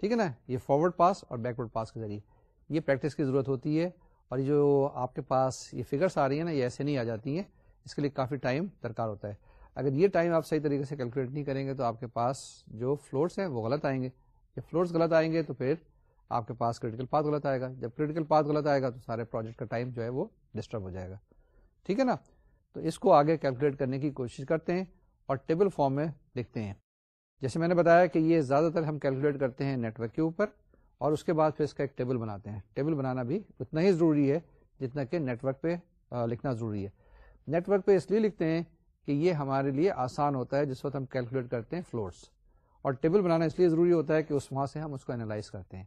S1: ٹھیک ہے نا؟ یہ فارورڈ پاس اور بیکورڈ پاس کے ذریعے۔ یہ پریکٹس کی ضرورت ہوتی ہے اور جو آپ کے پاس یہ فگرس آ رہی ہیں نا، یہ ایسے نہیں آ جاتی ہیں۔ اس کے لیے کافی ٹائم درکار ہوتا ہے۔ اگر یہ ٹائم آپ صحیح طریقے سے کیلکولیٹ نہیں کریں گے تو آپ کے پاس جو فلورس ہیں وہ غلط آئیں گے۔ جب فلورس غلط آئیں گے تو پھر آپ کے پاس کریٹیکل پاتھ غلط آئے گا۔ جب کریٹیکل پاتھ غلط آئے گا تو سارے پروجیکٹ کا ٹائم جو ہے وہ ڈسٹرب ہو جائے گا۔ ٹھیک ہے نا؟ تو اس کو آگے کیلکولیٹ کرنے کی کوشش کرتے ہیں اور ٹیبل فارم میں لکھتے ہیں۔ جیسے میں نے بتایا کہ یہ زیادہ تر ہم کیلکولیٹ کرتے ہیں نیٹورک کے اوپر اور اس کے بعد پھر اس کا ایک ٹیبل بناتے ہیں۔ ٹیبل بنانا بھی اتنا ہی ضروری ہے جتنا کہ نیٹ ورک پہ لکھنا ضروری ہے۔ نیٹ ورک پہ اس لیے لکھتے ہیں کہ یہ ہمارے لیے آسان ہوتا ہے، جس وقت ہم کیلکولیٹ کرتے ہیں فلورس۔ اور ٹیبل بنانا اس لیے ضروری ہوتا ہے کہ اس وہاں سے ہم اس کو اینالائز کرتے ہیں۔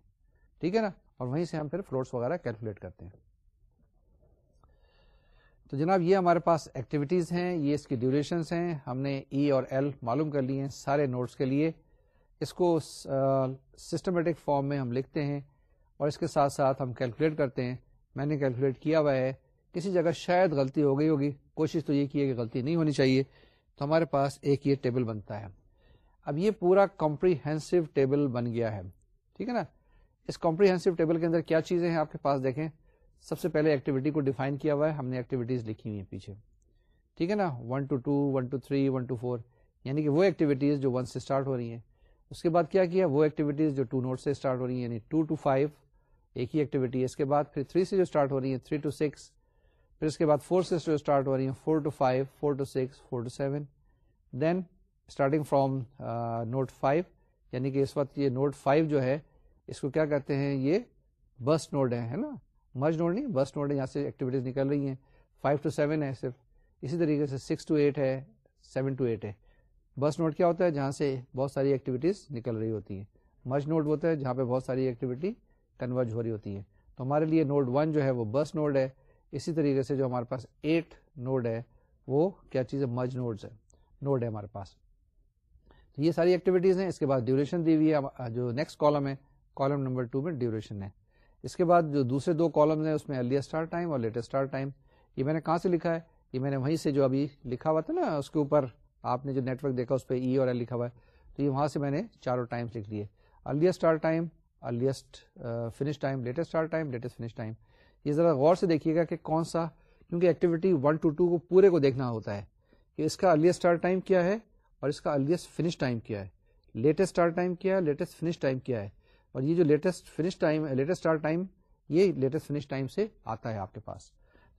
S1: ٹھیک ہے نا؟ اور وہیں سے ہم پھر فلورس وغیرہ کیلکولیٹ کرتے ہیں۔ تو جناب یہ ہمارے پاس ایکٹیویٹیز ہیں، یہ اس کی ڈیوریشنس ہیں۔ ہم نے ای اور ایل معلوم کر لیے ہیں سارے نوٹس کے لیے۔ اس کو سسٹمیٹک فارم میں ہم لکھتے ہیں اور اس کے ساتھ ساتھ ہم کیلکولیٹ کرتے ہیں۔ میں نے کیلکولیٹ کیا ہوا ہے، کسی جگہ شاید غلطی ہو گئی ہوگی۔ کوشش تو یہ کی ہے کہ غلطی نہیں ہونی چاہیے۔ تو ہمارے پاس ایک یہ ٹیبل بنتا ہے۔ اب یہ پورا کمپریہنسو ٹیبل بن گیا ہے۔ ٹھیک ہے نا؟ اس کمپریہنسو ٹیبل کے اندر کیا چیزیں ہیں آپ کے پاس دیکھیں۔ سب سے پہلے ایکٹیویٹی کو ڈیفائن کیا ہوا ہے، ہم نے ایکٹیویٹیز لکھی ہوئی ہیں پیچھے۔ ٹھیک ہے نا؟ One to two one to three one to four یعنی کہ وہ ایکٹیویٹیز جو ون سے اسٹارٹ ہو رہی ہیں۔ اس کے بعد کیا کیا؟ وہ ایکٹیویٹیز جو ٹو نوٹ سے اسٹارٹ ہو رہی ہیں یعنی ٹو ٹو فائیو ایک ہی ایکٹیویٹی ہے۔ اس کے بعد پھر تھری سے جو اسٹارٹ ہو رہی ہے تھری ٹو سکس پھر اس کے بعد فور سے جو اسٹارٹ ہو رہی ہیں four to five four to six four to seven then starting from node five یعنی کہ اس وقت یہ نوٹ فائیو جو ہے، اس کو کیا کہتے ہیں؟ یہ بس نوڈ ہے نا؟ مرج نوڈ نہیں، بس نوڈ ہے یہاں سے ایکٹیویٹیز نکل رہی ہیں۔ فائیو ٹو سیون ہے صرف۔ اسی طریقے سے سکس ٹو ایٹ ہے سیون ٹو ایٹ ہے۔ بس نوٹ کیا ہوتا ہے؟ جہاں سے بہت ساری ایکٹیویٹیز نکل رہی ہوتی ہیں۔ مرج نوڈ ہوتا ہے جہاں پہ بہت ساری ایکٹیویٹی کنورج ہو رہی ہوتی ہے تو ہمارے لیے نوڈ ون جو ہے وہ بس نوڈ ہے۔ اسی طریقے سے جو ہمارے پاس ایٹ نوڈ ہے، وہ کیا چیز ہے؟ مج نوڈ ہے۔ نوڈ ہے ہمارے پاس۔ تو یہ ساری ایکٹیویٹیز ہیں۔ اس کے بعد ڈیوریشن دی ہوئی ہے۔ جو نیکسٹ کالم ہے کالم نمبر ٹو میں ڈیوریشن ہے۔ اس کے بعد جو دوسرے دو کالمز ہیں، اس میں ارلی اسٹارٹ ٹائم اور لیٹسٹ اسٹارٹ ٹائم یہ میں نے کہاں سے لکھا ہے؟ یہ میں نے وہیں سے جو ابھی لکھا ہوا تھا نا، اس کے اوپر آپ نے جو نیٹ ورک دیکھا، اس پہ ای اور ایل لکھا ہوا ہے، تو یہ وہاں سے میں نے چاروں ٹائمس لکھ لیے earliest start time earliest finish time latest start time latest finish time یہ ذرا غور سے دیکھیے گا کہ کون سا، کیونکہ ایکٹیویٹی ون ٹو ٹو کو پورے کو دیکھنا ہوتا ہے، کہ اس کا ارلیسٹ اسٹارٹ ٹائم کیا ہے اور اس کا ارلیسٹ فنش ٹائم کیا ہے۔ لیٹسٹ اسٹارٹ ٹائم کیا ہے لیٹسٹ فنش ٹائم کیا ہے۔ اور یہ جو latest finish time latest start time یہ لیٹسٹ فنش ٹائم سے آتا ہے آپ کے پاس۔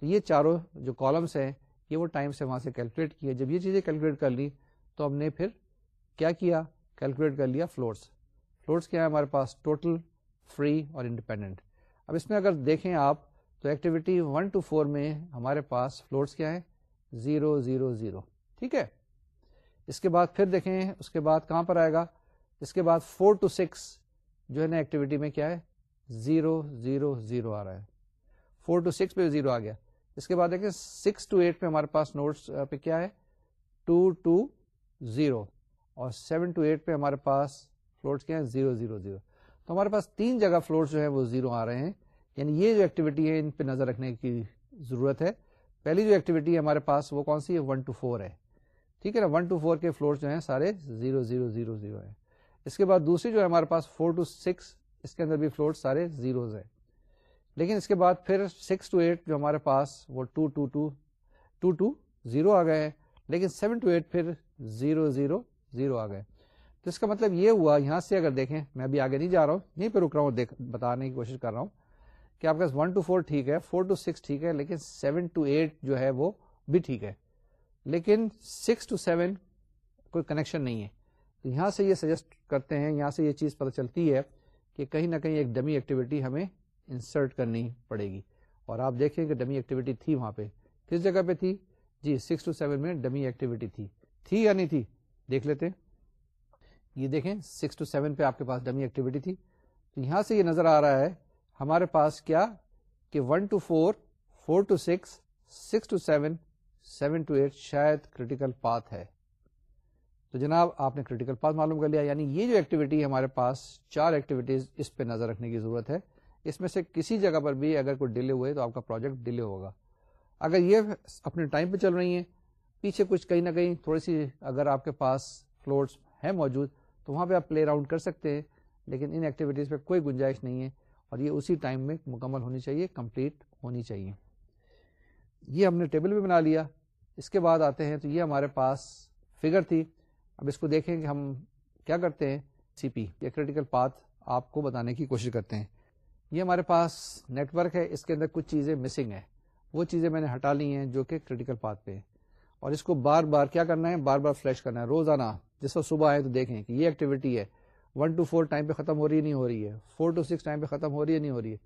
S1: تو یہ چاروں جو کالمس ہیں، یہ وہ ٹائم سے وہاں سے کیلکولیٹ کیے۔ جب یہ چیزیں کیلکولیٹ کر لی تو ہم نے پھر کیا کیا؟ کیلکولیٹ کر لیا فلورس فلورس کیا ہے ہمارے پاس؟ ٹوٹل فری اور انڈیپینڈنٹ اب اس میں اگر دیکھیں آپ، تو ایکٹیویٹی ون ٹو فور میں ہمارے پاس فلورس کیا ہے زیرو زیرو زیرو ٹھیک ہے؟ اس کے بعد پھر دیکھیں، اس کے بعد کہاں پر آئے گا؟ اس کے بعد فور ٹو سکس جو ہے نا ایکٹیویٹی میں کیا ہے؟ زیرو زیرو زیرو آ رہا ہے۔ فور ٹو سکس پہ زیرو آ گیا۔ اس کے بعد دیکھیں سکس ٹو ایٹ پہ ہمارے پاس نوٹس پہ کیا ہے؟ ٹو ٹو زیرو اور سیون ٹو ایٹ پہ ہمارے پاس فلورس کیا ہے زیرو زیرو زیرو تو ہمارے پاس تین جگہ فلورس جو ہے وہ زیرو آ رہے ہیں۔ یعنی یہ جو ایکٹیویٹی ہے، ان پہ نظر رکھنے کی ضرورت ہے۔ پہلی جو ایکٹیویٹی ہے ہمارے پاس وہ کون سی ہے؟ ون ٹو فور ہے۔ ٹھیک ہے نا؟ ون ٹو فور کے فلور جو ہیں سارے زیرو زیرو زیرو زیرو ہے اس کے بعد دوسری جو ہے ہمارے پاس فور ٹو سکس اس کے اندر بھی فلور سارے زیروز ہیں۔ لیکن اس کے بعد پھر سکس ٹو ایٹ جو ہمارے پاس وہ two two two two two zero آ گئے ہیں۔ لیکن سیون ٹو ایٹ پھر زیرو زیرو زیرو آ گئے تو اس کا مطلب یہ ہوا، یہاں سے اگر دیکھیں، میں ابھی آگے نہیں جا رہا ہوں، یہیں پہ رک رہا ہوں بتانے کی کوشش کر رہا ہوں کہ آپ کا ون ٹو فور ٹھیک ہے فور ٹو سکس ٹھیک ہے، لیکن سیون ٹو ایٹ جو ہے وہ بھی ٹھیک ہے۔ لیکن سکس ٹو سیون کوئی کنیکشن نہیں ہے۔ تو یہاں سے یہ سجیسٹ کرتے ہیں، یہاں سے یہ چیز پتہ چلتی ہے کہ کہیں نہ کہیں ایک ڈمی ایکٹیویٹی ہمیں انسرٹ کرنی پڑے گی۔ اور آپ دیکھیں کہ ڈمی ایکٹیویٹی تھی وہاں پہ۔ کس جگہ پہ تھی؟ جی سکس ٹو سیون میں ڈمی ایکٹیویٹی تھی۔ تھی یا نہیں تھی؟ دیکھ لیتے یہ دیکھیں سکس ٹو سیون پہ آپ کے پاس ڈمی ایکٹیویٹی تھی۔ تو یہاں سے یہ نظر آ رہا ہے، ہمارے پاس کیا؟ کہ one to four four to six six to seven seven to eight شاید کریٹیکل پاتھ ہے۔ تو جناب، آپ نے کریٹیکل پاتھ معلوم کر لیا یعنی یہ جو ایکٹیویٹی ہمارے پاس چار ایکٹیویٹیز اس پہ نظر رکھنے کی ضرورت ہے، اس میں سے کسی جگہ پر بھی اگر کوئی ڈیلے ہوئے تو آپ کا پروجیکٹ ڈیلے ہوگا۔ اگر یہ اپنے ٹائم پہ چل رہی ہیں، پیچھے کچھ کہیں نہ کہیں تھوڑی سی اگر آپ کے پاس فلورس ہیں موجود، تو وہاں پہ آپ پلے راؤنڈ کر سکتے ہیں، لیکن ان ایکٹیویٹیز پہ کوئی گنجائش نہیں ہے اور یہ اسی ٹائم میں مکمل ہونی چاہیے کمپلیٹ ہونی چاہیے۔ یہ ہم نے ٹیبل بھی بنا لیا۔ اس کے بعد آتے ہیں تو یہ ہمارے پاس فگر تھی۔ اب اس کو دیکھیں کہ ہم کیا کرتے ہیں؟ سی پی یا کریٹیکل پاتھ آپ کو بتانے کی کوشش کرتے ہیں۔ یہ ہمارے پاس نیٹ ورک ہے، اس کے اندر کچھ چیزیں مسنگ ہے وہ چیزیں میں نے ہٹا لی ہیں جو کہ کریٹیکل پاتھ پہ اور اس کو بار بار کیا کرنا ہے؟ بار بار فلیش کرنا ہے۔ روزانہ، جس وقت صبح آئے تو دیکھیں کہ یہ ایکٹیویٹی ہے۔ ون ٹو فور ٹائم پہ ختم ہو رہی ہے نہیں ہو رہی ہے۔ فور ٹو سکس ٹائم پہ ختم ہو رہی ہے، نہیں ہو رہی ہے۔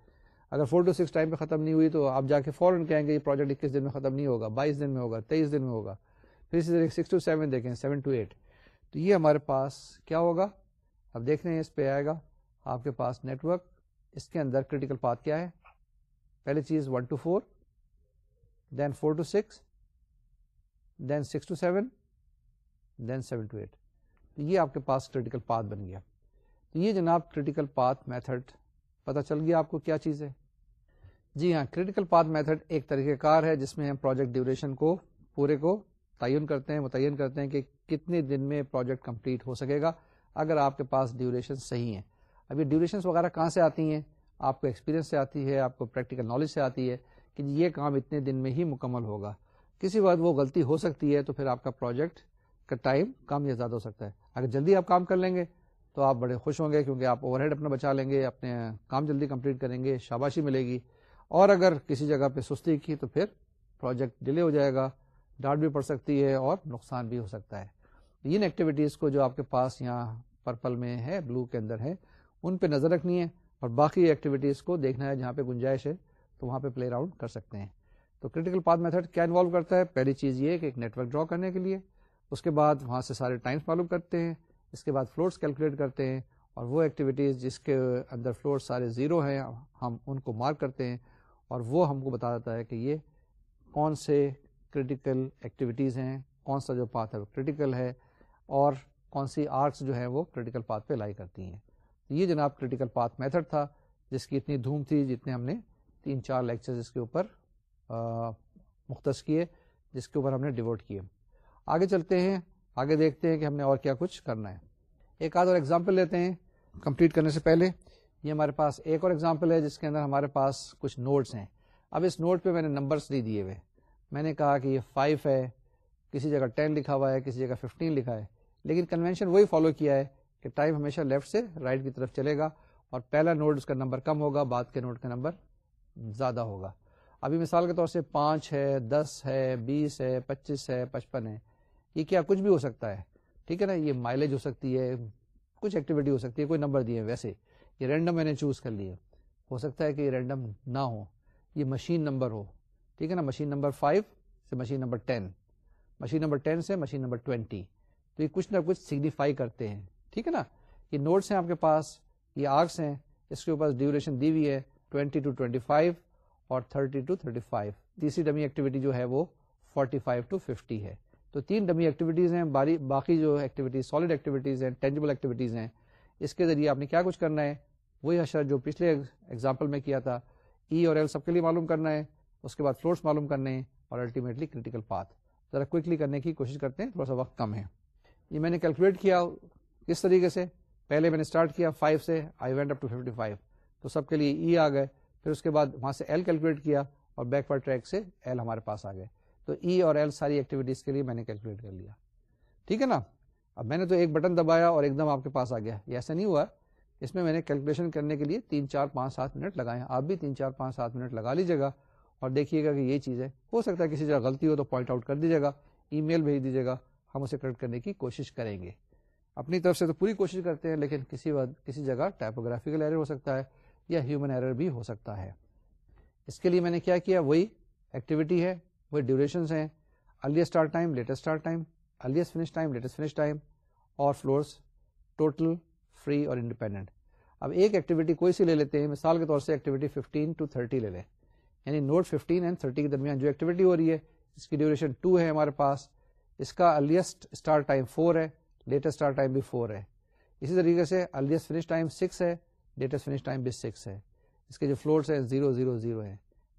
S1: اگر فور ٹو سکس ٹائم پہ ختم نہیں ہوئی تو آپ جا کے فوراً کہیں گے یہ پروجیکٹ اکیس دن میں ختم نہیں ہوگا، بائیس دن میں ہوگا، تیئیس دن میں ہوگا۔ پھر اسی طرح سکس ٹو سیون دیکھیں سیون ٹو ایٹ تو یہ ہمارے پاس کیا ہوگا؟ اب دیکھ رہے ہیں، اس پہ آئے گا۔ آپ کے پاس نیٹورک، اس کے اندر کریٹیکل پاتھ کیا ہے؟ پہلی چیز one to four then four to six then six to seven then seven to eight تو یہ آپ کے پاس کریٹیکل پاتھ بن گیا۔ تو یہ جناب کریٹیکل پاتھ میتھڈ پتا چل گیا آپ کو کیا چیز ہے؟ جی ہاں کریٹیکل پاتھ میتھڈ ایک طریقہ کار ہے جس میں ہم پروجیکٹ ڈیوریشن کو، پورے کو تعین کرتے ہیں، متعین کرتے ہیں کہ کتنے دن میں پروجیکٹ کمپلیٹ ہو سکے گا اگر آپ کے پاس ڈیوریشن صحیح ہیں۔ ابھی ڈیوریشن وغیرہ کہاں سے آتی ہیں؟ آپ کو ایکسپیرینس سے آتی ہے، آپ کو پریکٹیکل نالج سے آتی ہے کہ جی یہ کام اتنے دن میں ہی مکمل ہوگا۔ کسی وقت وہ غلطی ہو سکتی ہے تو پھر آپ کا پروجیکٹ کا ٹائم کم یا زیادہ ہو سکتا ہے۔ اگر جلدی آپ کام کر لیں گے تو آپ بڑے خوش ہوں گے کیونکہ آپ اوور ہیڈ اپنا بچا لیں گے، اپنے کام جلدی کمپلیٹ کریں گے، شاباشی ملے گی۔ اور اگر کسی جگہ پہ سستی کی تو پھر پروجیکٹ ڈیلے ہو جائے گا، ڈانٹ بھی پڑ سکتی ہے اور نقصان بھی ہو سکتا ہے۔ ان ایکٹیویٹیز کو جو آپ کے پاس یہاں پرپل میں ہے بلو کے اندر ہے، ان پہ نظر رکھنی ہے اور باقی ایکٹیویٹیز کو دیکھنا ہے جہاں پہ گنجائش ہے، تو وہاں پہ پلے راؤنڈ کر سکتے ہیں۔ تو کریٹیکل پاتھ میتھڈ کیا انوالو کرتا ہے؟ پہلی چیز یہ کہ ایک نیٹورک ڈرا کرنے کے لیے، اس کے بعد وہاں سے سارے ٹائمس معلوم کرتے ہیں، اس کے بعد فلورس کیلکولیٹ کرتے ہیں اور وہ ایکٹیویٹیز جس کے اندر فلور سارے زیرو ہیں، ہم ان کو مارک کرتے ہیں اور وہ ہم کو بتا دیتا ہے کہ یہ کون سے کریٹیکل ایکٹیویٹیز ہیں، کون سا جو پاتھ ہے وہ کریٹیکل ہے اور کون سی آرٹس جو ہے وہ کریٹیکل پاتھ پہ لائی کرتی ہیں۔ یہ جناب کریٹیکل پاتھ میتھڈ تھا، جس کی اتنی دھوم تھی جتنے ہم نے تین چار لیکچر اس کے اوپر مختص کیے، جس کے اوپر ہم نے ڈیوٹ کیے۔ آگے چلتے ہیں، آگے دیکھتے ہیں کہ ہم نے اور کیا کچھ کرنا ہے۔ ایک آدھ اور ایگزامپل لیتے ہیں کمپلیٹ کرنے سے پہلے۔ یہ ہمارے پاس ایک اور ایگزامپل ہے جس کے اندر ہمارے پاس کچھ نوٹس ہیں۔ اب اس نوٹ پہ میں نے نمبرس نہیں دیے ہوئے۔ میں نے کہا کہ یہ فائیو ہے، کسی جگہ ٹین لکھا ہوا ہے، کسی جگہ ففٹین لکھا ہے۔ لیکن کنوینشن وہی فالو کیا ہے کہ ٹائم ہمیشہ لیفٹ سے رائٹ کی طرف چلے گا اور پہلا نوٹ اس کا نمبر کم ہوگا، بعد کے نوٹ کا نمبر زیادہ ہوگا۔ ابھی مثال کے طور سے پانچ ہے، دس ہے، بیس ہے، پچیس ہے، پچپن ہے۔ یہ کیا کچھ بھی ہو سکتا ہے؟ ٹھیک ہے نا؟ یہ مائلج ہو سکتی ہے، کچھ ایکٹیویٹی ہو سکتی ہے، کوئی نمبر دیے ویسے۔ یہ رینڈم میں نے چوز کر لیے۔ ہو سکتا ہے کہ یہ رینڈم نہ ہو۔ یہ مشین نمبر ہو۔ ٹھیک ہے نا؟ مشین نمبر فائیو سے machine number ten machine number ten سے مشین نمبر ٹوینٹی تو یہ کچھ نہ کچھ سگنیفائی کرتے ہیں۔ ٹھیک ہے نا؟ یہ نوٹس ہیں آپ کے پاس، یہ آرکس ہیں، اس کے اوپر ڈیوریشن دی ہوئی ہے ٹوینٹی ٹو ٹوینٹی فائیو اور تھرٹی ٹو تھرٹی فائیو تیسری ڈمی ایکٹیویٹی جو ہے وہ فورٹی فائیو ٹو ففٹی ہے۔ تو تین ڈمی ایکٹیویٹیز ہیں باقی جو ایکٹیویٹیز سالڈ ایکٹیویٹیز ہیں ٹینجبل ایکٹیویٹیز ہیں، اس کے ذریعے آپ نے کیا کچھ کرنا ہے؟ وہی اشر جو پچھلے ایگزامپل میں کیا تھا۔ ای اور ایل سب کے لیے معلوم کرنا ہے، اس کے بعد فلورس معلوم کرنے ہیں اور الٹیمیٹلی کریٹیکل پاتھ ذرا کوکلی کرنے کی کوشش کرتے ہیں، تھوڑا سا وقت کم ہے۔ یہ میں نے کیلکولیٹ کیا کس طریقے سے؟ پہلے میں نے اسٹارٹ کیا 5 سے آئی وینٹ اپ ٹو 55 تو سب کے لیے ای e آ گئے. پھر اس کے بعد وہاں سے ایل کیلکولیٹ کیا اور بیک پر ٹریک سے ایل ہمارے پاس آ گئے. تو ای e اور ایل ساری ایکٹیویٹیز کے لیے میں نے کیلکولیٹ کر لیا. ٹھیک ہے نا؟ اب میں نے تو ایک بٹن دبایا اور ایک دم آپ کے پاس آ گیا. یہ ایسا نہیں ہوا. اس میں میں نے کیلکولیشن کرنے کے لیے تین چار پانچ سات منٹ لگائے. آپ بھی تین چار پانچ سات منٹ لگا لیجیے گا اور دیکھیے گا کہ یہ چیز ہے. ہو سکتا ہے کسی جگہ غلطی ہو تو پوائنٹ آؤٹ کر دیجیے گا. ای میل بھیج دیجیے گا. ہم اسے کریکٹ کرنے کی کوشش کریں گے۔ اپنی طرف سے تو پوری کوشش کرتے ہیں، لیکن کسی وقت، کسی جگہ ٹائپوگرافیکل ایرر ہو سکتا ہے یا ہیومن ایرر بھی ہو سکتا ہے۔ اس کے لیے میں نے کیا کیا؟ وہی ایکٹیویٹی ہے، وہی ڈیوریشن ہیں۔ Earliest start time latest start time earliest finish time latest finish time اور فلورس ٹوٹل فری اور انڈیپینڈنٹ اب ایک ایکٹیویٹی کوئی سی لے لیتے ہیں، مثال کے طور سے ایکٹیویٹی 15 ٹو 30 لے لیں۔ یعنی نوٹ 15 اینڈ 30 کے درمیان جو ایکٹیویٹی ہو رہی ہے، اس کی ڈیوریشن 2 ہے ہمارے پاس۔ اس کا ارلیسٹ اسٹارٹ ٹائم 4 ہے لیٹسٹ اسٹارٹ ٹائم بھی 4 ہے. اسی طریقے سے ارلیسٹ فنش ٹائم 6 ہے لیٹسٹ فنش ٹائم بھی 6 ہے. اس کے جو فلورس ہیں 0 0 0 ہے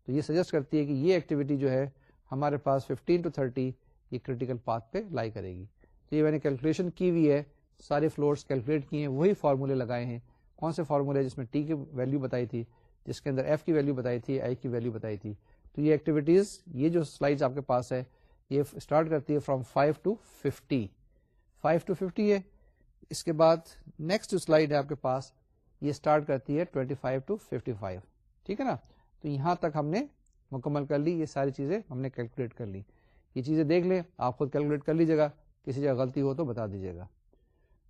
S1: تو یہ سجیسٹ کرتی ہے کہ یہ ایکٹیویٹی جو ہے ہمارے پاس 15 ٹو 30 یہ کریٹیکل پاتھ پہ لائی کرے گی. تو یہ میں نے کیلکولیشن کی ہوئی ہے، سارے فلورس کیلکولیٹ کیے ہیں، وہی فارمولے لگائے ہیں. کون سے فارمولے جس میں ٹی کی ویلو بتائی تھی، جس کے اندر ایف کی ویلو بتائی تھی آئی کی ویلو بتائی تھی. تو یہ ایکٹیویٹیز یہ جو سلائڈ آپ کے پاس ہے یہ اسٹارٹ کرتی ہے from five to fifty five to fifty ہے. اس کے بعد نیکسٹ جو سلائڈ ہے آپ کے پاس. یہ اسٹارٹ کرتی ہے twenty five to fifty five ٹھیک ہے نا؟ تو یہاں تک ہم نے مکمل کر لی، یہ ساری چیزیں ہم نے کیلکولیٹ کر لی۔ یہ چیزیں دیکھ لیں، آپ خود کیلکولیٹ کر لیجیے گا۔ کسی جگہ غلطی ہو تو بتا دیجیے گا۔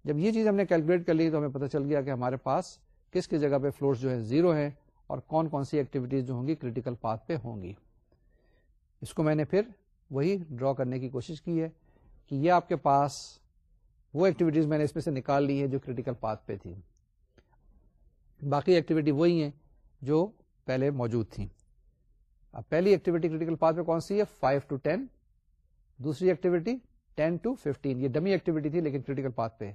S1: جب یہ چیز ہم نے کیلکولیٹ کر لی تو ہمیں پتہ چل گیا کہ ہمارے پاس کس کس جگہ پہ فلورس جو ہے زیرو ہے اور کون کون سی ایکٹیویٹیز جو ہوں گی کریٹیکل پاتھ پہ ہوں گی۔ اس کو میں نے پھر وہی ڈرا کرنے کی کوشش کی ہے کہ یہ آپ کے پاس وہ ایکٹیویٹیز میں نے اس میں سے نکال لی ہے جو کریٹیکل پاتھ پہ تھی باقی ایکٹیویٹی وہی ہیں جو پہلے موجود تھیں۔ اب پہلی ایکٹیویٹی کریٹیکل پاتھ پہ کون سی ہے؟ 5 ٹو 10 دوسری ایکٹیویٹی 10 ٹو 15 یہ ڈمی ایکٹیویٹی تھی لیکن کریٹیکل پاتھ پہ۔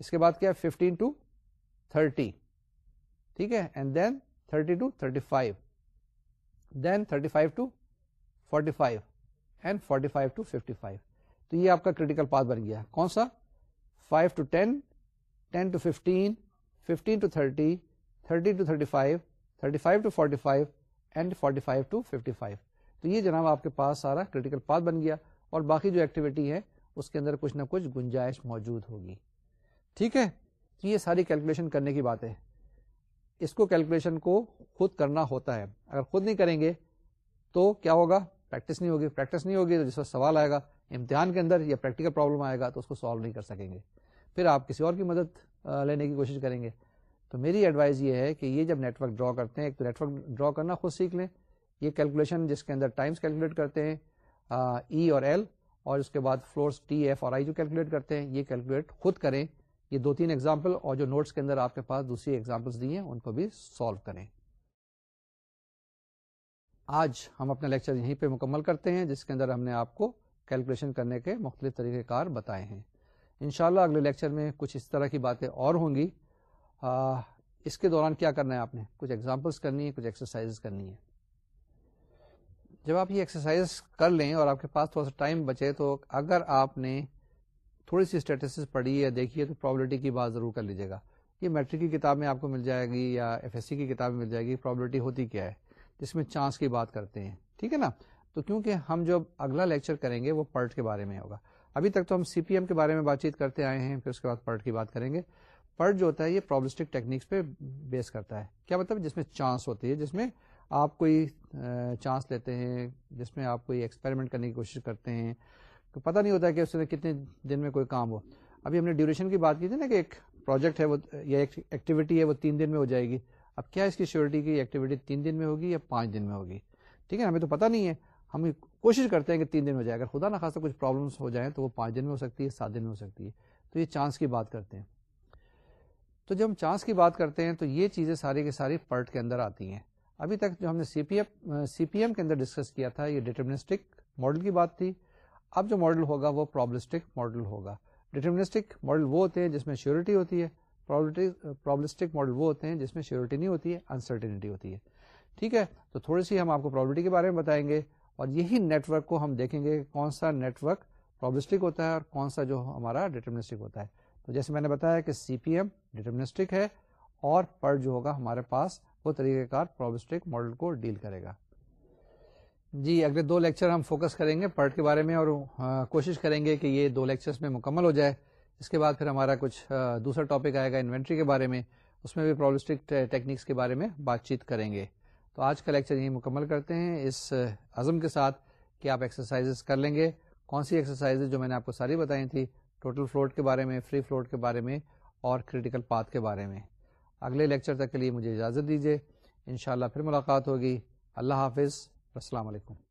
S1: اس کے بعد کیا 15 ٹو 30 ٹھیک ہے؟ And then 30 to 35 then 35 to 45 and 45 to 55 تو یہ آپ کا کریٹیکل پاتھ بن گیا. کون سا؟ 5 to 10 10 to 15 15 to 30 30 to 35 35 to 45 and 45 to 55 تو یہ جناب آپ کے پاس سارا کریٹیکل پاتھ بن گیا اور باقی جو ایکٹیویٹی ہے اس کے اندر کچھ نہ کچھ گنجائش موجود ہوگی. ٹھیک ہے؟ تو یہ ساری کیلکولیشن کرنے کی بات ہے اس کو کیلکولیشن کو خود کرنا ہوتا ہے. اگر خود نہیں کریں گے تو کیا ہوگا؟ پریکٹس نہیں ہوگی، پریکٹس نہیں ہوگی تو جس وقت سوال آئے گا، امتحان کے اندر یا پریکٹیکل پرابلم آئے گا تو اس کو سالو نہیں کر سکیں گے۔ پھر آپ کسی اور کی مدد لینے کی کوشش کریں گے۔ تو میری ایڈوائز یہ ہے کہ یہ جب نیٹورک ڈرا کرتے ہیں، ایک تو نیٹورک ڈرا کرنا خود سیکھ لیں۔ یہ کیلکولیشن جس کے اندر ٹائمس کیلکولیٹ کرتے ہیں ای e اور ایل اور اس کے بعد فلورس ٹی ایف اور آئی جو کیلکولیٹ کرتے ہیں، یہ کیلکولیٹ خود کریں۔ یہ دو تین ایگزامپل اور جو نوٹس کے اندر آپ کے پاس دوسری ایگزامپلس دی ہیں، ان کو بھی سالو کریں۔ آج ہم اپنا لیکچر یہیں پہ مکمل کرتے ہیں جس کے اندر ہم نے آپ کو کیلکولیشن کرنے کے مختلف طریقہ کار بتائے ہیں۔ انشاءاللہ اگلے لیکچر میں کچھ اس طرح کی باتیں اور ہوں گی۔ آ, اس کے دوران کیا کرنا ہے آپ نے؟ کچھ ایگزامپلس کرنی ہے کچھ ایکسرسائز کرنی ہے جب آپ یہ ایکسرسائز کر لیں اور آپ کے پاس تھوڑا سا ٹائم بچے تو اگر آپ نے تھوڑی سی اسٹیٹس پڑھی ہے دیکھیے تو پرابلٹی کی بات ضرور کر لیجیے گا۔ یہ میٹرک کی کتاب میں آپ کو مل جائے گی یا ایف ایس سی کی کتاب میں مل جائے گی پرابلٹی ہوتی کیا ہے؟ جس میں چانس کی بات کرتے ہیں۔ ٹھیک ہے نا؟ تو کیونکہ ہم جو اگلا لیکچر کریں گے وہ پرٹ کے بارے میں ہوگا۔ ابھی تک تو ہم سی پی ایم کے بارے میں بات چیت کرتے آئے ہیں، پھر اس کے بعد پرٹ کی بات کریں گے۔ پرٹ جو ہوتا ہے، یہ پرابلسٹک ٹیکنیکس پہ بیس کرتا ہے۔ کیا مطلب؟ جس میں چانس ہوتی ہے، جس میں آپ کوئی چانس لیتے ہیں، جس میں آپ کوئی ایکسپیریمنٹ کرنے کی کوشش کرتے ہیں۔ تو پتہ نہیں ہوتا کہ اس میں کتنے دن میں کوئی کام ہو۔ ابھی ہم نے ڈیوریشن کی بات کی تھی نا کہ ایک پروجیکٹ ہے وہ، یا ایک ایکٹیویٹی ہے وہ تین دن میں ہو جائے گی۔ اب کیا اس کی شیورٹی کی ایکٹیویٹی تین دن میں ہوگی یا پانچ دن میں ہوگی؟ ٹھیک ہے ہمیں تو پتا نہیں ہے۔ ہم کوشش کرتے ہیں کہ تین دن ہو جائے۔ اگر خدا نہ خاصا کچھ پرابلمس ہو جائیں تو وہ پانچ دن میں ہو سکتی ہے، سات دن میں ہو سکتی ہے۔ تو یہ چانس کی بات کرتے ہیں۔ تو جب ہم چانس کی بات کرتے ہیں تو یہ چیزیں ساری کی ساری پرٹ کے اندر آتی ہیں۔ ابھی تک جو ہم نے سی P M C P M کے اندر ڈسکس کیا تھا، یہ ڈیٹرمنسٹک ماڈل کی بات تھی۔ اب جو ماڈل ہوگا وہ پرابلسٹک ماڈل ہوگا۔ ڈیٹرمنسٹک ماڈل وہ ہوتے ہیں جس میں شیورٹی ہوتی ہے۔ پرابلسٹک ماڈل وہ ہوتے ہیں جس میں شیورٹی نہیں ہوتی ہے، انسرٹینٹی ہوتی ہے۔ ٹھیک ہے؟ تو تھوڑی سی ہم آپ کو پرابلٹی کے بارے میں بتائیں گے اور یہی نیٹ ورک کو ہم دیکھیں گے کون سا نیٹ ورک پرابلسٹک ہوتا ہے اور کون سا جو ہمارا ڈیٹرمنسٹک ہوتا ہے۔ تو جیسے میں نے بتایا کہ سی پی ایم ڈیٹرمنسٹک ہے اور پر جو ہوگا ہمارے پاس وہ طریقہ کار پرابلسٹک ماڈل کو ڈیل کرے گا۔ جی اگلے دو لیکچر ہم فوکس کریں گے پرٹ کے بارے میں اور ہاں، کوشش کریں گے کہ یہ دو لیکچرز میں مکمل ہو جائے۔ اس کے بعد پھر ہمارا کچھ دوسرا ٹاپک آئے گا انوینٹری کے بارے میں، اس میں بھی پرابلسٹک ٹیکنیکس کے بارے میں بات چیت کریں گے۔ تو آج کا لیکچر یہی مکمل کرتے ہیں۔ اس عزم کے ساتھ کہ آپ ایکسرسائز کر لیں گے۔ کون سی ایکسرسائز جو میں نے آپ کو ساری بتائی تھی ٹوٹل فلوٹ کے بارے میں فری فلوٹ کے بارے میں اور کریٹیکل پاتھ کے بارے میں۔ اگلے لیکچر تک کے لیے مجھے اجازت دیجیے انشاءاللہ پھر ملاقات ہوگی۔ اللہ حافظ۔ السلام علیکم۔